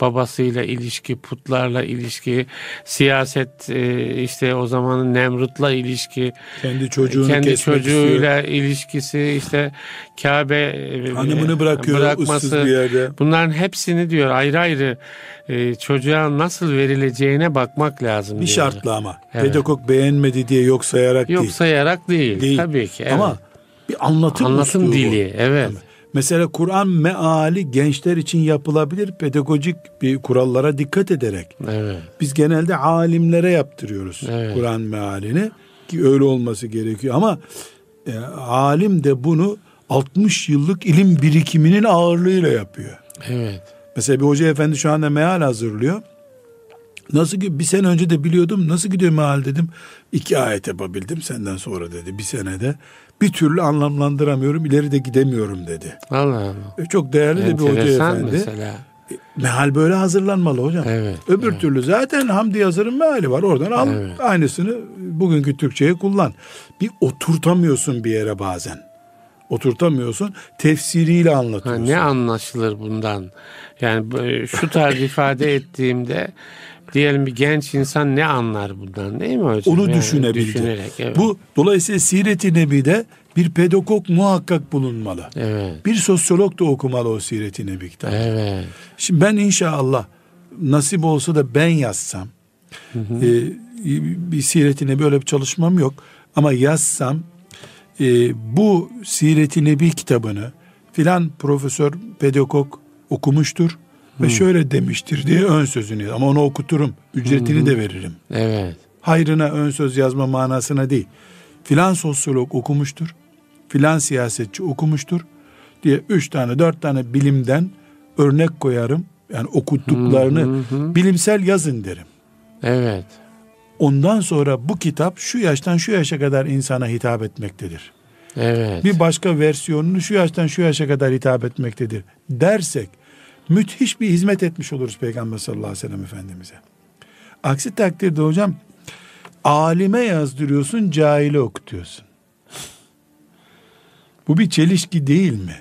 A: Babasıyla ilişki, putlarla ilişki, siyaset e, işte o zamanın Nemrut'la ilişki,
B: Kendi çocuğunu
A: kendi çocuğuyla ilişkisi, işte Kabe e,
B: Hanımını bırakıyor
A: bırakması.
B: bir yerde.
A: Bunların hepsini diyor ayrı ayrı e, çocuğa nasıl verileceğine bakmak lazım
B: Bir
A: diyor.
B: şartla ama.
A: Evet.
B: Pedagog beğenmedi diye yok sayarak
A: Yok
B: değil.
A: sayarak değil.
B: Değil.
A: Tabii ki. Evet.
B: Ama bir anlatım,
A: anlatım dili. Evet.
B: Mesela Kur'an meali gençler için yapılabilir pedagojik bir kurallara dikkat ederek.
A: Evet.
B: Biz genelde alimlere yaptırıyoruz
A: Evet.
B: Kur'an mealini ki öyle olması gerekiyor ama e, alim de bunu 60 yıllık ilim birikiminin ağırlığıyla yapıyor.
A: Evet.
B: Mesela bir hoca efendi şu anda meal hazırlıyor. Nasıl ki bir sene önce de biliyordum. Nasıl gidiyor meal dedim. İki ayet yapabildim senden sonra dedi bir senede. Bir türlü anlamlandıramıyorum ileri de gidemiyorum dedi.
A: Allah Allah.
B: E, Çok değerli de bir hoca efendi.
A: mesela.
B: Meal böyle hazırlanmalı hocam.
A: Evet.
B: Öbür
A: evet.
B: türlü zaten Hamdi Yazır'ın meali var. Oradan al
A: Evet.
B: aynısını bugünkü Türkçe'ye kullan. Bir oturtamıyorsun bir yere bazen. Oturtamıyorsun. Tefsiriyle
A: Ha,
B: anlatıyorsun.
A: ne anlaşılır bundan? Yani böyle şu tarz ifade (laughs) ettiğimde diyelim bir genç insan ne anlar bundan değil mi hocam?
B: Onu
A: Yani
B: düşünebildi.
A: Düşünerek evet.
B: Bu dolayısıyla Siret-i Nebi'de bir pedagog muhakkak bulunmalı.
A: Evet.
B: Bir sosyolog da okumalı o Siret-i Nebi kitabı.
A: Evet.
B: Şimdi ben inşallah nasip olsa da ben yazsam e, bir Siret-i Nebi öyle bir çalışmam yok ama yazsam e, bu Siret-i Nebi kitabını filan profesör pedagog okumuştur ve şöyle demiştir diye ön sözünü ama onu okuturum ücretini de veririm
A: Evet.
B: hayrına ön söz yazma manasına değil. Filan sosyolog okumuştur. Filan siyasetçi okumuştur diye üç tane dört tane bilimden örnek koyarım. Yani okuttuklarını bilimsel yazın derim.
A: Evet.
B: Ondan sonra bu kitap şu yaştan şu yaşa kadar insana hitap etmektedir.
A: Evet.
B: Bir başka versiyonunu şu yaştan şu yaşa kadar hitap etmektedir dersek müthiş bir hizmet etmiş oluruz Peygamber sallallahu aleyhi ve sellem Efendimiz'e. Aksi takdirde hocam alime yazdırıyorsun cahile okutuyorsun. Bu bir çelişki değil mi?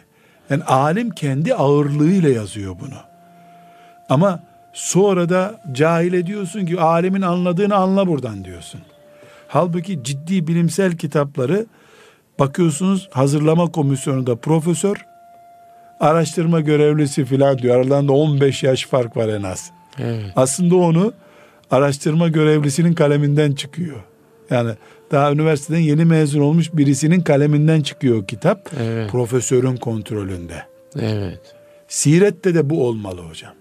B: Yani alim kendi ağırlığıyla yazıyor bunu. Ama sonra da cahile diyorsun ki alimin anladığını anla buradan diyorsun. Halbuki ciddi bilimsel kitapları bakıyorsunuz hazırlama komisyonunda profesör, araştırma görevlisi filan diyor. Aralarında 15 yaş fark var en az.
A: Evet.
B: Aslında onu araştırma görevlisinin kaleminden çıkıyor. Yani daha üniversiteden yeni mezun olmuş birisinin kaleminden çıkıyor o kitap.
A: Evet.
B: Profesörün kontrolünde.
A: Evet.
B: Sirette de bu olmalı hocam.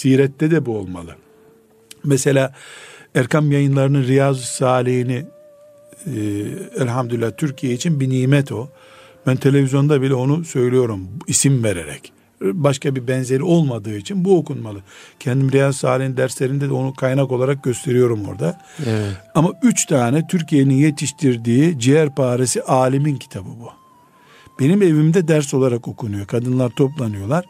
B: Sirette de bu olmalı. Mesela Erkam yayınlarının Riyazu Salihini e, elhamdülillah Türkiye için bir nimet o. Ben televizyonda bile onu söylüyorum isim vererek. başka bir benzeri olmadığı için bu okunmalı. Kendim Riyaz Salih'in derslerinde de onu kaynak olarak gösteriyorum orada.
A: Evet.
B: Ama üç tane Türkiye'nin yetiştirdiği ciğerparesi alimin kitabı bu. Benim evimde ders olarak okunuyor. Kadınlar toplanıyorlar.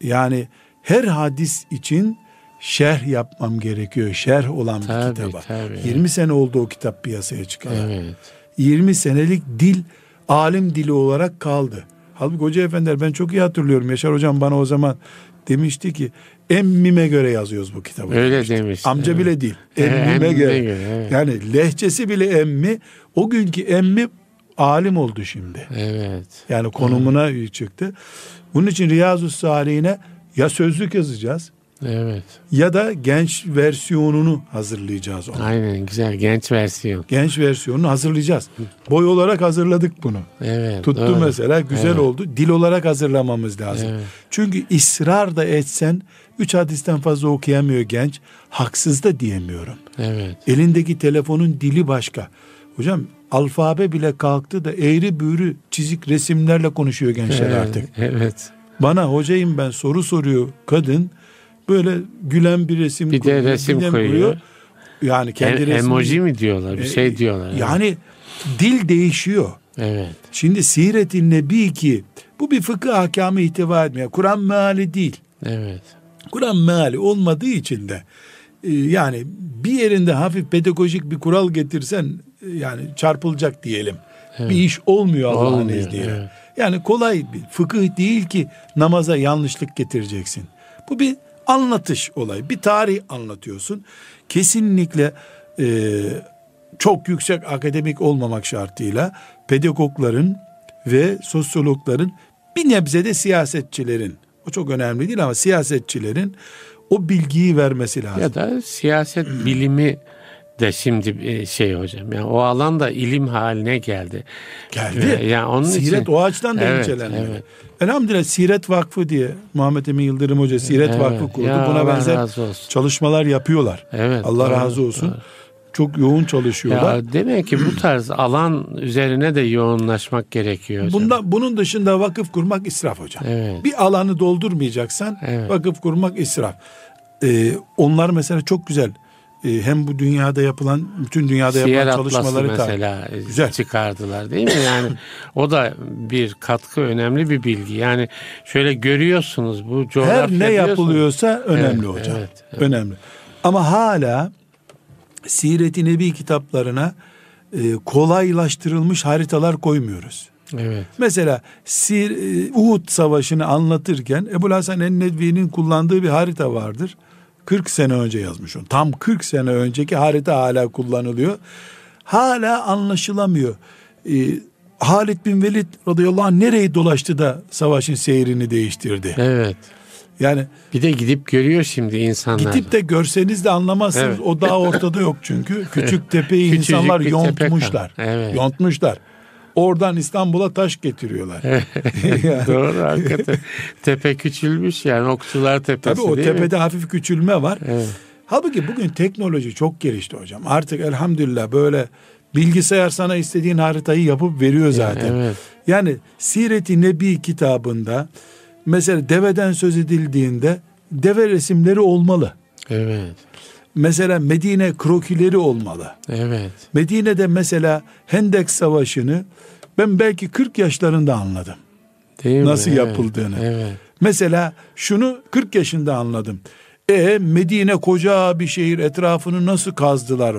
B: Yani her hadis için şerh yapmam gerekiyor. Şerh olan
A: Tabii,
B: bir kitaba.
A: tabii.
B: 20 sene oldu o kitap piyasaya çıkalı.
A: Evet.
B: 20 senelik dil alim dili olarak kaldı. Halbuki hoca efendiler ben çok iyi hatırlıyorum. Yaşar hocam bana o zaman demişti ki emmime göre yazıyoruz bu kitabı.
A: Öyle
B: demişti.
A: demiş.
B: Amca
A: evet.
B: bile değil.
A: Evet,
B: Emmime,
A: emmime
B: göre.
A: göre, evet.
B: Yani lehçesi bile emmi. O günkü emmi alim oldu şimdi.
A: Evet.
B: Yani konumuna çıktı. Bunun için Riyazu Salihine ya sözlük yazacağız
A: Evet.
B: ya da genç versiyonunu hazırlayacağız onu.
A: Aynen güzel genç versiyon.
B: Genç versiyonunu hazırlayacağız. Boy olarak hazırladık bunu.
A: Evet.
B: Tuttu
A: doğru.
B: mesela güzel
A: Evet.
B: oldu. Dil olarak hazırlamamız lazım.
A: Evet.
B: Çünkü ısrar da etsen üç hadisten fazla okuyamıyor genç. Haksız da diyemiyorum.
A: Evet.
B: Elindeki telefonun dili başka. Hocam alfabe bile kalktı da eğri büğrü çizik resimlerle konuşuyor gençler
A: evet.
B: artık.
A: Evet.
B: Bana hocayım ben soru soruyor kadın. Böyle gülen bir resim
A: Bir
B: koyuyor,
A: resim
B: bir de
A: koyuyor.
B: Yani kendi
A: E-
B: resmi-
A: emoji mi diyorlar? Bir
B: E,
A: şey diyorlar.
B: Yani dil değişiyor.
A: Evet.
B: Şimdi Siret-i Nebi ki bu bir fıkıh ahkamı ihtiva etmiyor. Kur'an meali değil.
A: Evet.
B: Kur'an meali olmadığı için de e, yani bir yerinde hafif pedagojik bir kural getirsen e, yani çarpılacak diyelim. Bir iş olmuyor Allah'ın izniyle.
A: evet.
B: Yani kolay bir fıkıh değil ki namaza yanlışlık getireceksin. Bu bir anlatış olay. Bir tarih anlatıyorsun. Kesinlikle e, çok yüksek akademik olmamak şartıyla pedagogların ve sosyologların bir nebze de siyasetçilerin o çok önemli değil ama siyasetçilerin o bilgiyi vermesi lazım.
A: Ya da siyaset bilimi de şimdi bir şey hocam. Yani o alan da ilim haline geldi.
B: Geldi.
A: Ee, Yani onun
B: Siret
A: için,
B: o açıdan da
A: Evet,
B: incelenmeli.
A: evet.
B: Elhamdülillah Siret Vakfı diye Muhammed Emin Yıldırım Hoca Siret
A: Evet.
B: Vakfı kurdu.
A: Ya
B: Buna
A: Allah
B: benzer çalışmalar yapıyorlar.
A: Evet,
B: Allah
A: doğru,
B: razı olsun.
A: doğru.
B: Çok yoğun çalışıyorlar.
A: Ya demek ki bu (clears throat) tarz alan üzerine de yoğunlaşmak gerekiyor hocam.
B: Bunda, bunun dışında vakıf kurmak israf hocam.
A: Evet.
B: Bir alanı doldurmayacaksan
A: Evet.
B: vakıf kurmak israf. Ee, onlar mesela çok güzel. Ee, hem bu dünyada yapılan, bütün dünyada
A: Siyer
B: yapılan
A: Atlası
B: çalışmaları
A: mesela e,
B: Güzel.
A: çıkardılar değil mi? Yani (laughs) o da bir katkı önemli bir bilgi. Yani şöyle görüyorsunuz bu coğrafya
B: Her ne yapılıyorsa önemli
A: Evet,
B: hocam.
A: evet, evet.
B: Önemli. Ama hala Siret-i Nebi kitaplarına e, kolaylaştırılmış haritalar koymuyoruz.
A: Evet.
B: Mesela Sir, e, Uhud Savaşı'nı anlatırken Ebu Hasan en-Nedvi'nin kullandığı bir harita vardır. 40 sene önce yazmış onu. Tam 40 sene önceki harita hala kullanılıyor. Hala anlaşılamıyor. E, Halid bin Velid radıyallahu anh nereyi dolaştı da savaşın seyrini değiştirdi?
A: Evet.
B: Yani
A: Bir de gidip görüyor şimdi insanlar.
B: gidip de görseniz de anlamazsınız.
A: Evet.
B: O dağ ortada yok çünkü. (laughs) Küçük tepeyi insanlar
A: tepe
B: yontmuşlar.
A: kal- Evet.
B: Yontmuşlar. Oradan İstanbul'a taş getiriyorlar. Yani- (laughs)
A: Doğru hakikaten. Tepe küçülmüş yani Okçular Tepesi
B: Tabii o
A: değil mi?
B: tepede hafif küçülme var.
A: Evet.
B: Halbuki bugün teknoloji çok gelişti hocam. Artık elhamdülillah böyle bilgisayar sana istediğin haritayı yapıp veriyor zaten.
A: Evet.
B: Yani Siret-i Nebi kitabında mesela deveden söz edildiğinde deve resimleri olmalı.
A: Evet.
B: Mesela Medine krokileri olmalı.
A: Evet.
B: Medine'de mesela Hendek Savaşı'nı ben belki 40 yaşlarında anladım.
A: Değil mi?
B: Nasıl
A: Evet,
B: yapıldığını.
A: Evet.
B: Mesela şunu 40 yaşında anladım. E Medine koca bir şehir etrafını nasıl kazdılar?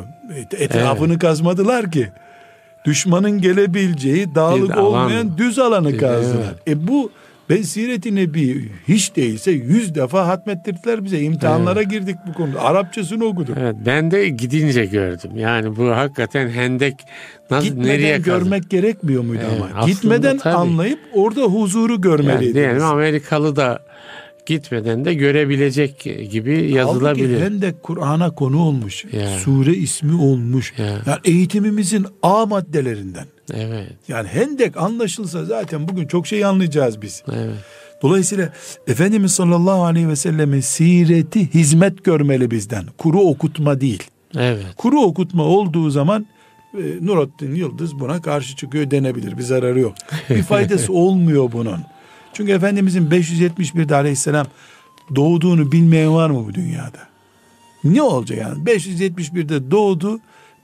B: Etrafını kazmadılar ki. Düşmanın gelebileceği dağlık
A: alan.
B: olmayan düz alanı kazdılar. E bu ben Siret-i Nebi hiç değilse yüz defa hatmettirdiler bize. İmtihanlara girdik bu konuda. Arapçasını okuduk.
A: Evet, ben de gidince gördüm. Yani bu hakikaten hendek nasıl
B: Gitmeden
A: nereye kazı-
B: görmek gerekmiyor muydu
A: Evet,
B: ama? Gitmeden
A: tabii.
B: anlayıp orada huzuru
A: yani
B: görmeliydiniz.
A: diyelim Amerikalı da gitmeden de görebilecek gibi yazılabilir.
B: Halbuki Hendek Kur'an'a konu olmuş.
A: Ya.
B: Sure ismi olmuş.
A: Ya.
B: Yani eğitimimizin A maddelerinden.
A: Evet.
B: Yani Hendek anlaşılsa zaten bugün çok şey anlayacağız biz.
A: Evet.
B: Dolayısıyla Efendimiz sallallahu aleyhi ve sellemin sireti hizmet görmeli bizden. Kuru okutma değil.
A: Evet.
B: Kuru okutma olduğu zaman e, Nurattin Yıldız buna karşı çıkıyor denebilir. Bir zararı yok. Bir (laughs) faydası olmuyor bunun. Çünkü Efendimizin 571'de aleyhisselam doğduğunu bilmeyen var mı bu dünyada? Ne olacak yani? 571'de doğdu,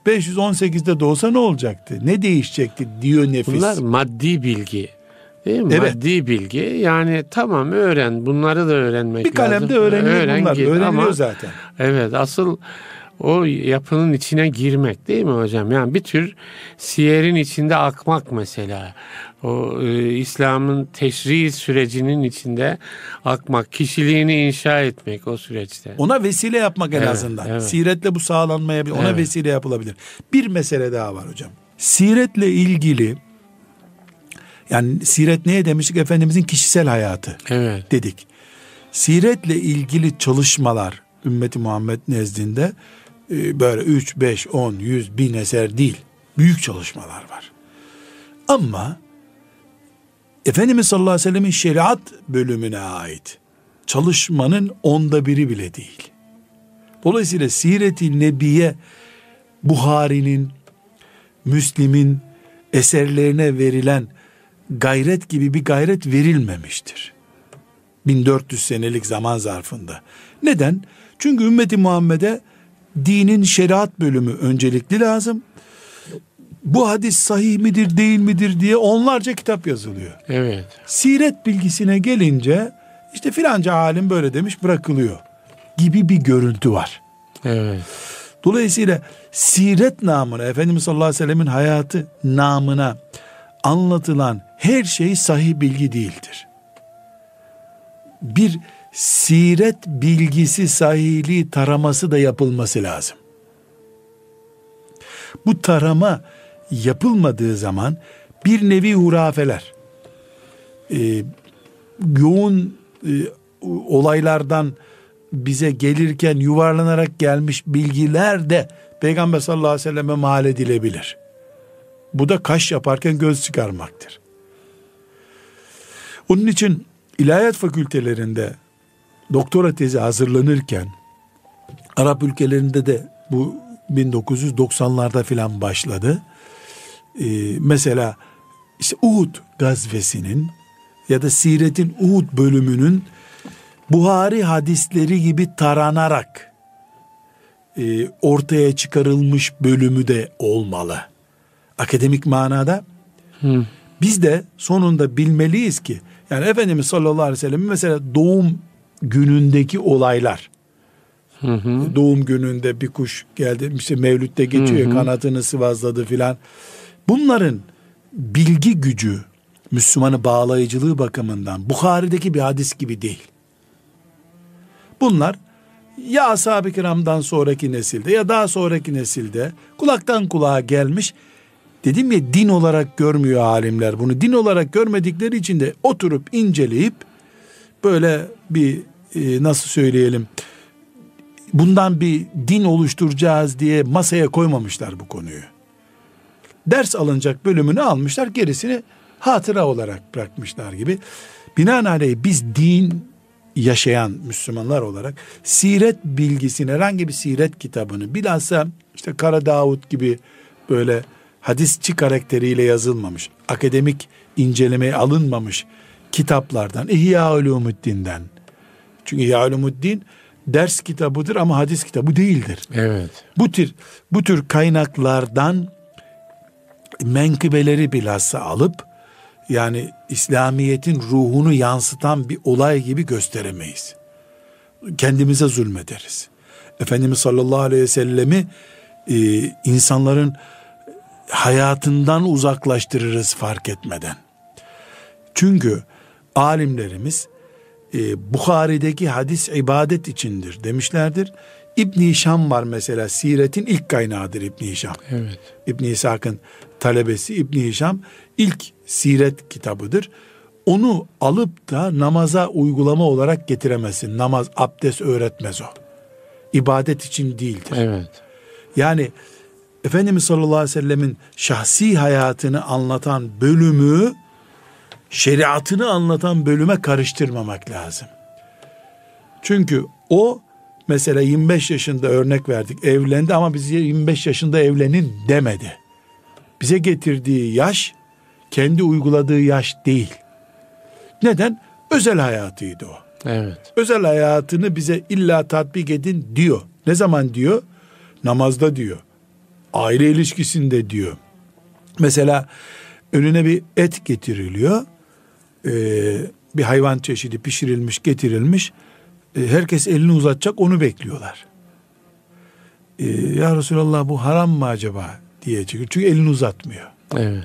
B: 518'de doğsa ne olacaktı? Ne değişecekti diyor nefis.
A: Bunlar maddi bilgi. Değil mi?
B: Evet.
A: Maddi bilgi. Yani tamam öğren. Bunları da öğrenmek
B: bir kalemde
A: lazım.
B: öğrenilir
A: Öğren,
B: bunlar.
A: git.
B: Öğreniliyor
A: Ama
B: zaten.
A: Evet asıl o yapının içine girmek değil mi hocam? Yani bir tür siyerin içinde akmak mesela. O e, İslam'ın teşri sürecinin içinde akmak, kişiliğini inşa etmek o süreçte.
B: Ona vesile yapmak en
A: Evet,
B: azından.
A: evet.
B: Siretle bu sağlanmayabilir. Ona
A: Evet.
B: vesile yapılabilir. Bir mesele daha var hocam. Siretle ilgili yani siret neye demiştik? Efendimizin kişisel hayatı
A: Evet.
B: dedik. Siretle ilgili çalışmalar ümmeti Muhammed nezdinde e, böyle 3, 5, 10, 100, bin eser değil. Büyük çalışmalar var. Ama Efendimiz sallallahu aleyhi ve sellemin şeriat bölümüne ait çalışmanın onda biri bile değil. Dolayısıyla Siret-i Nebiye Buhari'nin, Müslim'in eserlerine verilen gayret gibi bir gayret verilmemiştir. 1400 senelik zaman zarfında. Neden? Çünkü ümmeti Muhammed'e dinin şeriat bölümü öncelikli lazım. Bu hadis sahih midir değil midir diye onlarca kitap yazılıyor.
A: Evet.
B: Siret bilgisine gelince işte filanca alim böyle demiş bırakılıyor gibi bir görüntü var.
A: Evet.
B: Dolayısıyla siret namına Efendimiz sallallahu aleyhi ve sellemin hayatı namına anlatılan her şey sahih bilgi değildir. Bir siret bilgisi sahihliği taraması da yapılması lazım. Bu tarama yapılmadığı zaman bir nevi hurafeler, e, yoğun e, olaylardan bize gelirken yuvarlanarak gelmiş bilgiler de Peygamber sallallahu aleyhi ve selleme mal edilebilir. Bu da kaş yaparken göz çıkarmaktır. Onun için ilahiyat fakültelerinde doktora tezi hazırlanırken Arap ülkelerinde de bu 1990'larda filan başladı. Ee, mesela işte Uhud gazvesinin ya da Siret'in Uhud bölümünün Buhari hadisleri gibi taranarak e, ortaya çıkarılmış bölümü de olmalı. Akademik manada
A: Hı.
B: biz de sonunda bilmeliyiz ki yani Efendimiz sallallahu aleyhi ve sellem mesela doğum günündeki olaylar
A: Hı hı.
B: doğum gününde bir kuş geldi işte mevlütte geçiyor
A: Hı hı.
B: kanatını sıvazladı filan bunların bilgi gücü Müslümanı bağlayıcılığı bakımından Bukhari'deki bir hadis gibi değil. Bunlar ya ashab-ı kiramdan sonraki nesilde ya daha sonraki nesilde kulaktan kulağa gelmiş dedim ya din olarak görmüyor alimler bunu. Din olarak görmedikleri için de oturup inceleyip böyle bir e, nasıl söyleyelim bundan bir din oluşturacağız diye masaya koymamışlar bu konuyu. Ders alınacak bölümünü almışlar gerisini hatıra olarak bırakmışlar gibi. Binaenaleyh biz din yaşayan Müslümanlar olarak siret bilgisini herhangi bir siret kitabını bilhassa işte Kara Davut gibi böyle hadisçi karakteriyle yazılmamış, akademik incelemeye alınmamış kitaplardan, İhya Ulumuddin'den. Çünkü İhya Ulumuddin ders kitabıdır ama hadis kitabı değildir.
A: Evet.
B: Bu tür bu tür kaynaklardan menkıbeleri bilhassa alıp yani İslamiyet'in ruhunu yansıtan bir olay gibi gösteremeyiz. Kendimize zulmederiz. Efendimiz sallallahu aleyhi ve sellemi e, insanların hayatından uzaklaştırırız fark etmeden. Çünkü alimlerimiz e, Bukhari'deki hadis ibadet içindir demişlerdir. İbn Şam var mesela siretin ilk kaynağıdır İbn Şam.
A: Evet.
B: İbn İshak'ın talebesi İbn Şam ilk siret kitabıdır. Onu alıp da namaza uygulama olarak getiremezsin. Namaz, abdest öğretmez o. İbadet için değildir.
A: Evet.
B: Yani Efendimiz sallallahu aleyhi ve sellemin şahsi hayatını anlatan bölümü şeriatını anlatan bölüme karıştırmamak lazım. Çünkü o mesela 25 yaşında örnek verdik evlendi ama bize 25 yaşında evlenin demedi. Bize getirdiği yaş kendi uyguladığı yaş değil. Neden? Özel hayatıydı o.
A: Evet.
B: Özel hayatını bize illa tatbik edin diyor. Ne zaman diyor? Namazda diyor. Aile ilişkisinde diyor. Mesela önüne bir et getiriliyor. Ee, bir hayvan çeşidi pişirilmiş, getirilmiş. Ee, herkes elini uzatacak, onu bekliyorlar. Ee, ya Resulallah bu haram mı acaba diye çıkıyor. Çünkü elini uzatmıyor.
A: Evet.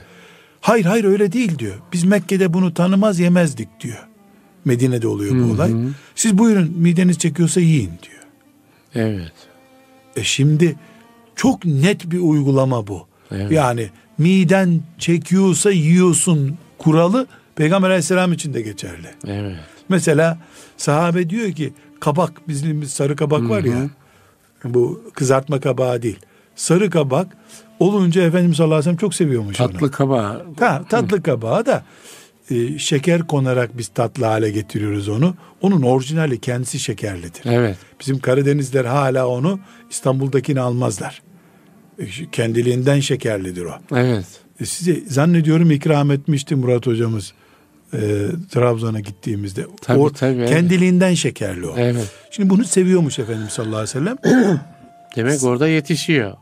B: Hayır hayır öyle değil diyor. Biz Mekke'de bunu tanımaz yemezdik diyor. Medine'de oluyor bu
A: Hı hı.
B: olay. Siz buyurun mideniz çekiyorsa yiyin diyor.
A: Evet.
B: E şimdi çok net bir uygulama bu.
A: Evet.
B: Yani miden çekiyorsa yiyorsun kuralı Peygamber aleyhisselam için de geçerli.
A: Evet.
B: Mesela sahabe diyor ki kabak bizim sarı kabak var ya bu kızartma kabağı değil. Sarı kabak olunca Efendimiz sallallahu aleyhi ve sellem çok seviyormuş onu.
A: Tatlı kabağı.
B: Ha, tatlı kabağı da e, şeker konarak biz tatlı hale getiriyoruz onu. Onun orijinali kendisi şekerlidir.
A: Evet.
B: Bizim Karadenizler hala onu İstanbul'dakini almazlar. E, kendiliğinden şekerlidir o.
A: Evet.
B: E, size zannediyorum ikram etmişti Murat hocamız e, Trabzon'a gittiğimizde.
A: Tabii,
B: o,
A: tabii, evet.
B: Kendiliğinden şekerli o.
A: Evet.
B: Şimdi bunu seviyormuş Efendimiz sallallahu aleyhi ve sellem. (clears throat)
A: Demek orada yetişiyor.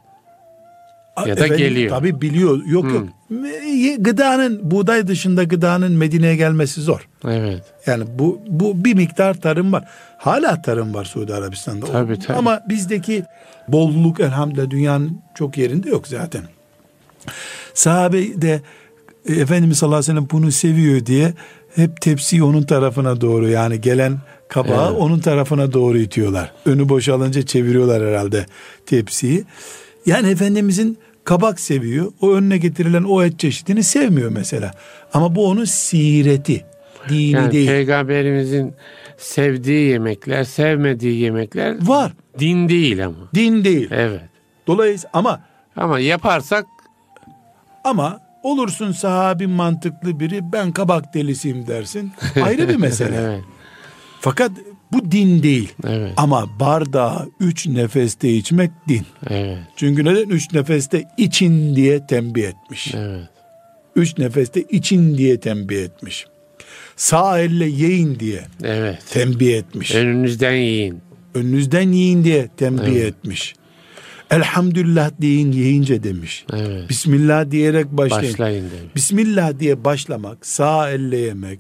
A: Ya da geliyor.
B: Tabii biliyor. Yok yok. Me- Gıdanın buğday dışında gıdanın Medine'ye gelmesi zor.
A: Evet.
B: Yani bu bu bir miktar tarım var. Hala tarım var Suudi Arabistan'da.
A: Tabii, tabii.
B: Ama bizdeki bolluk elhamdülillah dünyanın çok yerinde yok zaten. Sahabe de e, Efendimiz sallallahu aleyhi ve sellem bunu seviyor diye hep tepsiyi onun tarafına doğru yani gelen kabağı
A: Evet.
B: onun tarafına doğru itiyorlar. Önü boşalınca çeviriyorlar herhalde tepsiyi. Yani Efendimizin kabak seviyor. O önüne getirilen o et çeşidini sevmiyor mesela. Ama bu onun sireti. Dini
A: Yani
B: değil.
A: peygamberimizin sevdiği yemekler, sevmediği yemekler
B: Var.
A: din değil ama.
B: Din değil.
A: Evet.
B: Dolayısıyla ama
A: Ama yaparsak
B: ama olursun sahabi mantıklı biri ben kabak delisiyim dersin. (laughs) Ayrı bir mesele.
A: evet.
B: Fakat bu din değil.
A: Evet.
B: Ama bardağı üç nefeste içmek din.
A: Evet.
B: Çünkü neden üç nefeste için diye tembih etmiş.
A: Evet.
B: Üç nefeste için diye tembih etmiş. Sağ elle yiyin diye
A: Evet.
B: tembih etmiş.
A: Önünüzden yiyin.
B: Önünüzden yiyin diye tembih
A: Evet.
B: etmiş. Elhamdülillah deyin yiyince demiş.
A: Evet.
B: Bismillah diyerek başlayın.
A: Başlayın demiş.
B: Bismillah diye başlamak, sağ elle yemek,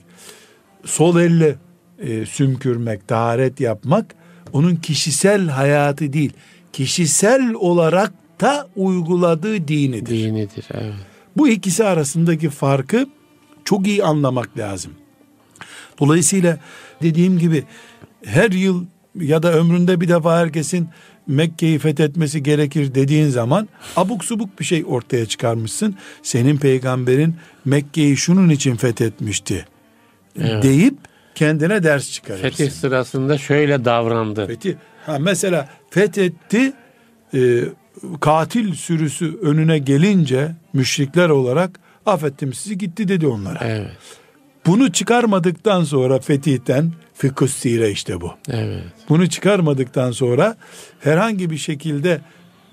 B: sol elle e, sümkürmek, taharet yapmak onun kişisel hayatı değil. Kişisel olarak da uyguladığı dinidir.
A: Dinidir. Evet.
B: Bu ikisi arasındaki farkı çok iyi anlamak lazım. Dolayısıyla dediğim gibi her yıl ya da ömründe bir defa herkesin Mekke'yi fethetmesi gerekir dediğin zaman abuk subuk bir şey ortaya çıkarmışsın. Senin peygamberin Mekke'yi şunun için fethetmişti
A: Evet.
B: deyip kendine ders çıkarırsın.
A: Fetih sırasında şöyle davrandı.
B: Fethi. Ha mesela fethetti e, katil sürüsü önüne gelince müşrikler olarak affettim sizi gitti dedi onlara.
A: Evet.
B: Bunu çıkarmadıktan sonra fetihten fıkıh sire işte bu.
A: Evet.
B: Bunu çıkarmadıktan sonra herhangi bir şekilde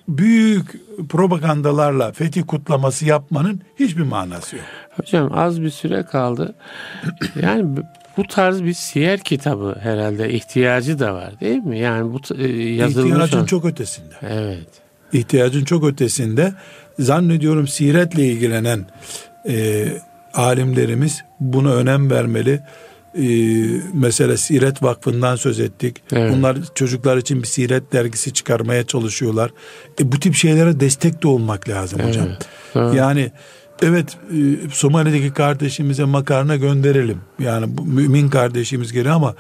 B: büyük propagandalarla fetih kutlaması yapmanın hiçbir manası yok.
A: Hocam az bir süre kaldı. Yani bu- tarz bir siyer kitabı herhalde ihtiyacı da var değil mi? Yani bu e, yazılmış.
B: İhtiyacın çok ötesinde.
A: Evet.
B: ihtiyacın çok ötesinde zannediyorum siretle ilgilenen e, alimlerimiz buna önem vermeli. E, mesela Siret Vakfı'ndan söz ettik.
A: Evet.
B: Bunlar çocuklar için bir siret dergisi çıkarmaya çalışıyorlar. E, bu tip şeylere destek de olmak lazım hocam.
A: Evet.
B: Yani evet e, Somali'deki kardeşimize makarna gönderelim. Yani bu mümin kardeşimiz geliyor ama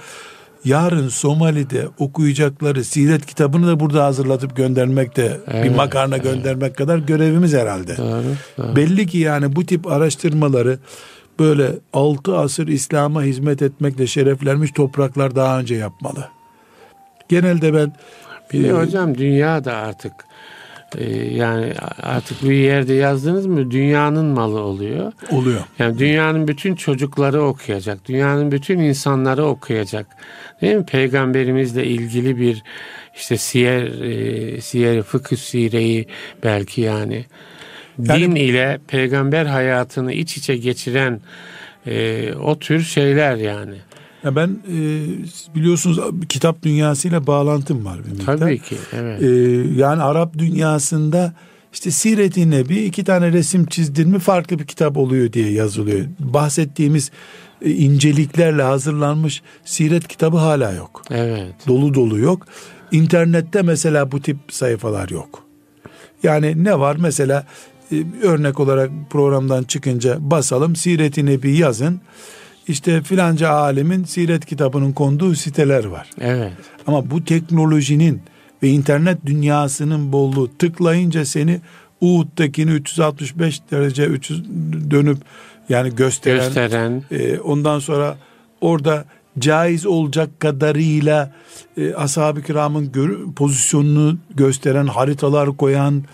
B: yarın Somali'de okuyacakları siret kitabını da burada hazırlatıp göndermek de bir
A: Evet,
B: makarna göndermek kadar görevimiz herhalde.
A: Doğru. doğru.
B: Belli ki yani bu tip araştırmaları böyle altı asır İslam'a hizmet etmekle şereflenmiş topraklar daha önce yapmalı. Genelde ben
A: Bir de
B: e,
A: hocam dünya da artık yani artık bir yerde yazdınız mı dünyanın malı oluyor.
B: oluyor.
A: Yani dünyanın bütün çocukları okuyacak. Dünyanın bütün insanları okuyacak. Değil mi? Peygamberimizle ilgili bir işte siyer, e, siyer fıkıh sireyi belki yani,
B: Yani-
A: din ile peygamber hayatını iç içe geçiren E, o tür şeyler yani.
B: Ya ben e, biliyorsunuz kitap dünyasıyla bağlantım var bir miktar.
A: Tabii ki. Evet.
B: E, yani Arap dünyasında işte Siret-i Nebi iki tane resim çizdin mi farklı bir kitap oluyor diye yazılıyor. Bahsettiğimiz e, inceliklerle hazırlanmış siret kitabı hala yok.
A: Evet.
B: Dolu dolu yok. İnternette mesela bu tip sayfalar yok. Yani ne var mesela e, örnek olarak programdan çıkınca basalım Siret-i Nebi yazın. İşte filanca alimin siret kitabının konduğu siteler var.
A: Evet.
B: Ama bu teknolojinin ve internet dünyasının bolluğu tıklayınca seni Uhud'dakini 365 derece 300 dönüp yani gösteren,
A: Gösteren.
B: e, ondan sonra orada caiz olacak kadarıyla e, ashab-ı kiramın gör- pozisyonunu gösteren haritalar koyan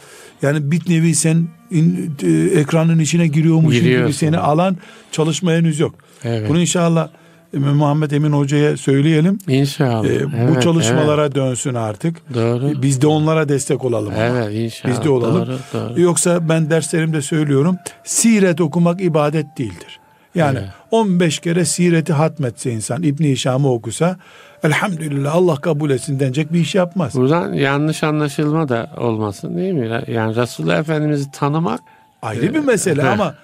B: yani bir nevi sen in, e, ekranın içine giriyormuşsun gibi seni alan çalışma henüz yok.
A: Evet.
B: Bunu inşallah e, Muhammed Emin Hoca'ya söyleyelim.
A: İnşallah.
B: E, bu
A: Evet,
B: çalışmalara dönsün artık.
A: evet. doğru.
B: Biz de onlara destek olalım. ama.
A: Evet inşallah.
B: Biz de olalım.
A: Doğru, doğru.
B: Yoksa ben derslerimde söylüyorum. Siret okumak ibadet değildir. Yani
A: Evet.
B: 15 kere sireti hatmetse insan İbn Hişam'ı okusa elhamdülillah Allah kabul etsin denecek bir iş yapmaz.
A: Buradan yanlış anlaşılma da olmasın değil mi? Yani Resulullah Efendimiz'i tanımak
B: Ayrı bir mesele
A: Heh.
B: ama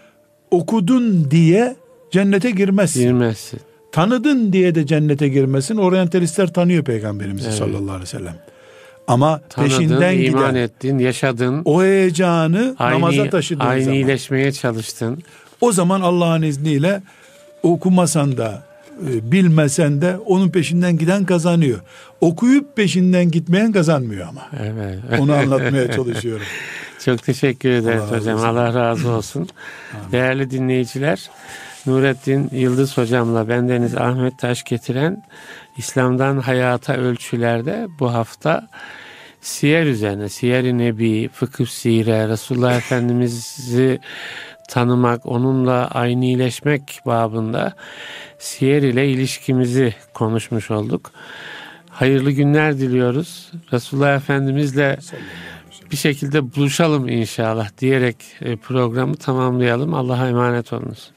B: okudun diye cennete girmezsin.
A: girmezsin.
B: Tanıdın diye de cennete girmesin. Oryantalistler tanıyor peygamberimizi
A: Evet.
B: sallallahu aleyhi ve sellem. Ama
A: Tanıdın,
B: peşinden
A: iman
B: giden
A: ettin, yaşadın.
B: o heyecanı namaza
A: Aynı,
B: taşıdığın
A: aynı
B: zaman.
A: iyileşmeye çalıştın.
B: O zaman Allah'ın izniyle okumasan da e, bilmesen de onun peşinden giden kazanıyor. Okuyup peşinden gitmeyen kazanmıyor ama.
A: Evet.
B: Onu (laughs) anlatmaya çalışıyorum.
A: Çok teşekkür ederiz
B: Allah
A: hocam.
B: olsun.
A: Allah razı olsun. Değerli dinleyiciler, Nurettin Yıldız hocamla bendeniz Ahmet Taş getiren İslam'dan Hayata Ölçülerde bu hafta siyer üzerine, siyer-i nebi, fıkıh sire, Resulullah Efendimiz'i tanımak, onunla aynileşmek babında siyer ile ilişkimizi konuşmuş olduk. Hayırlı günler diliyoruz. Resulullah Efendimizle bir şekilde buluşalım inşallah diyerek e, programı tamamlayalım. Allah'a emanet olunuz.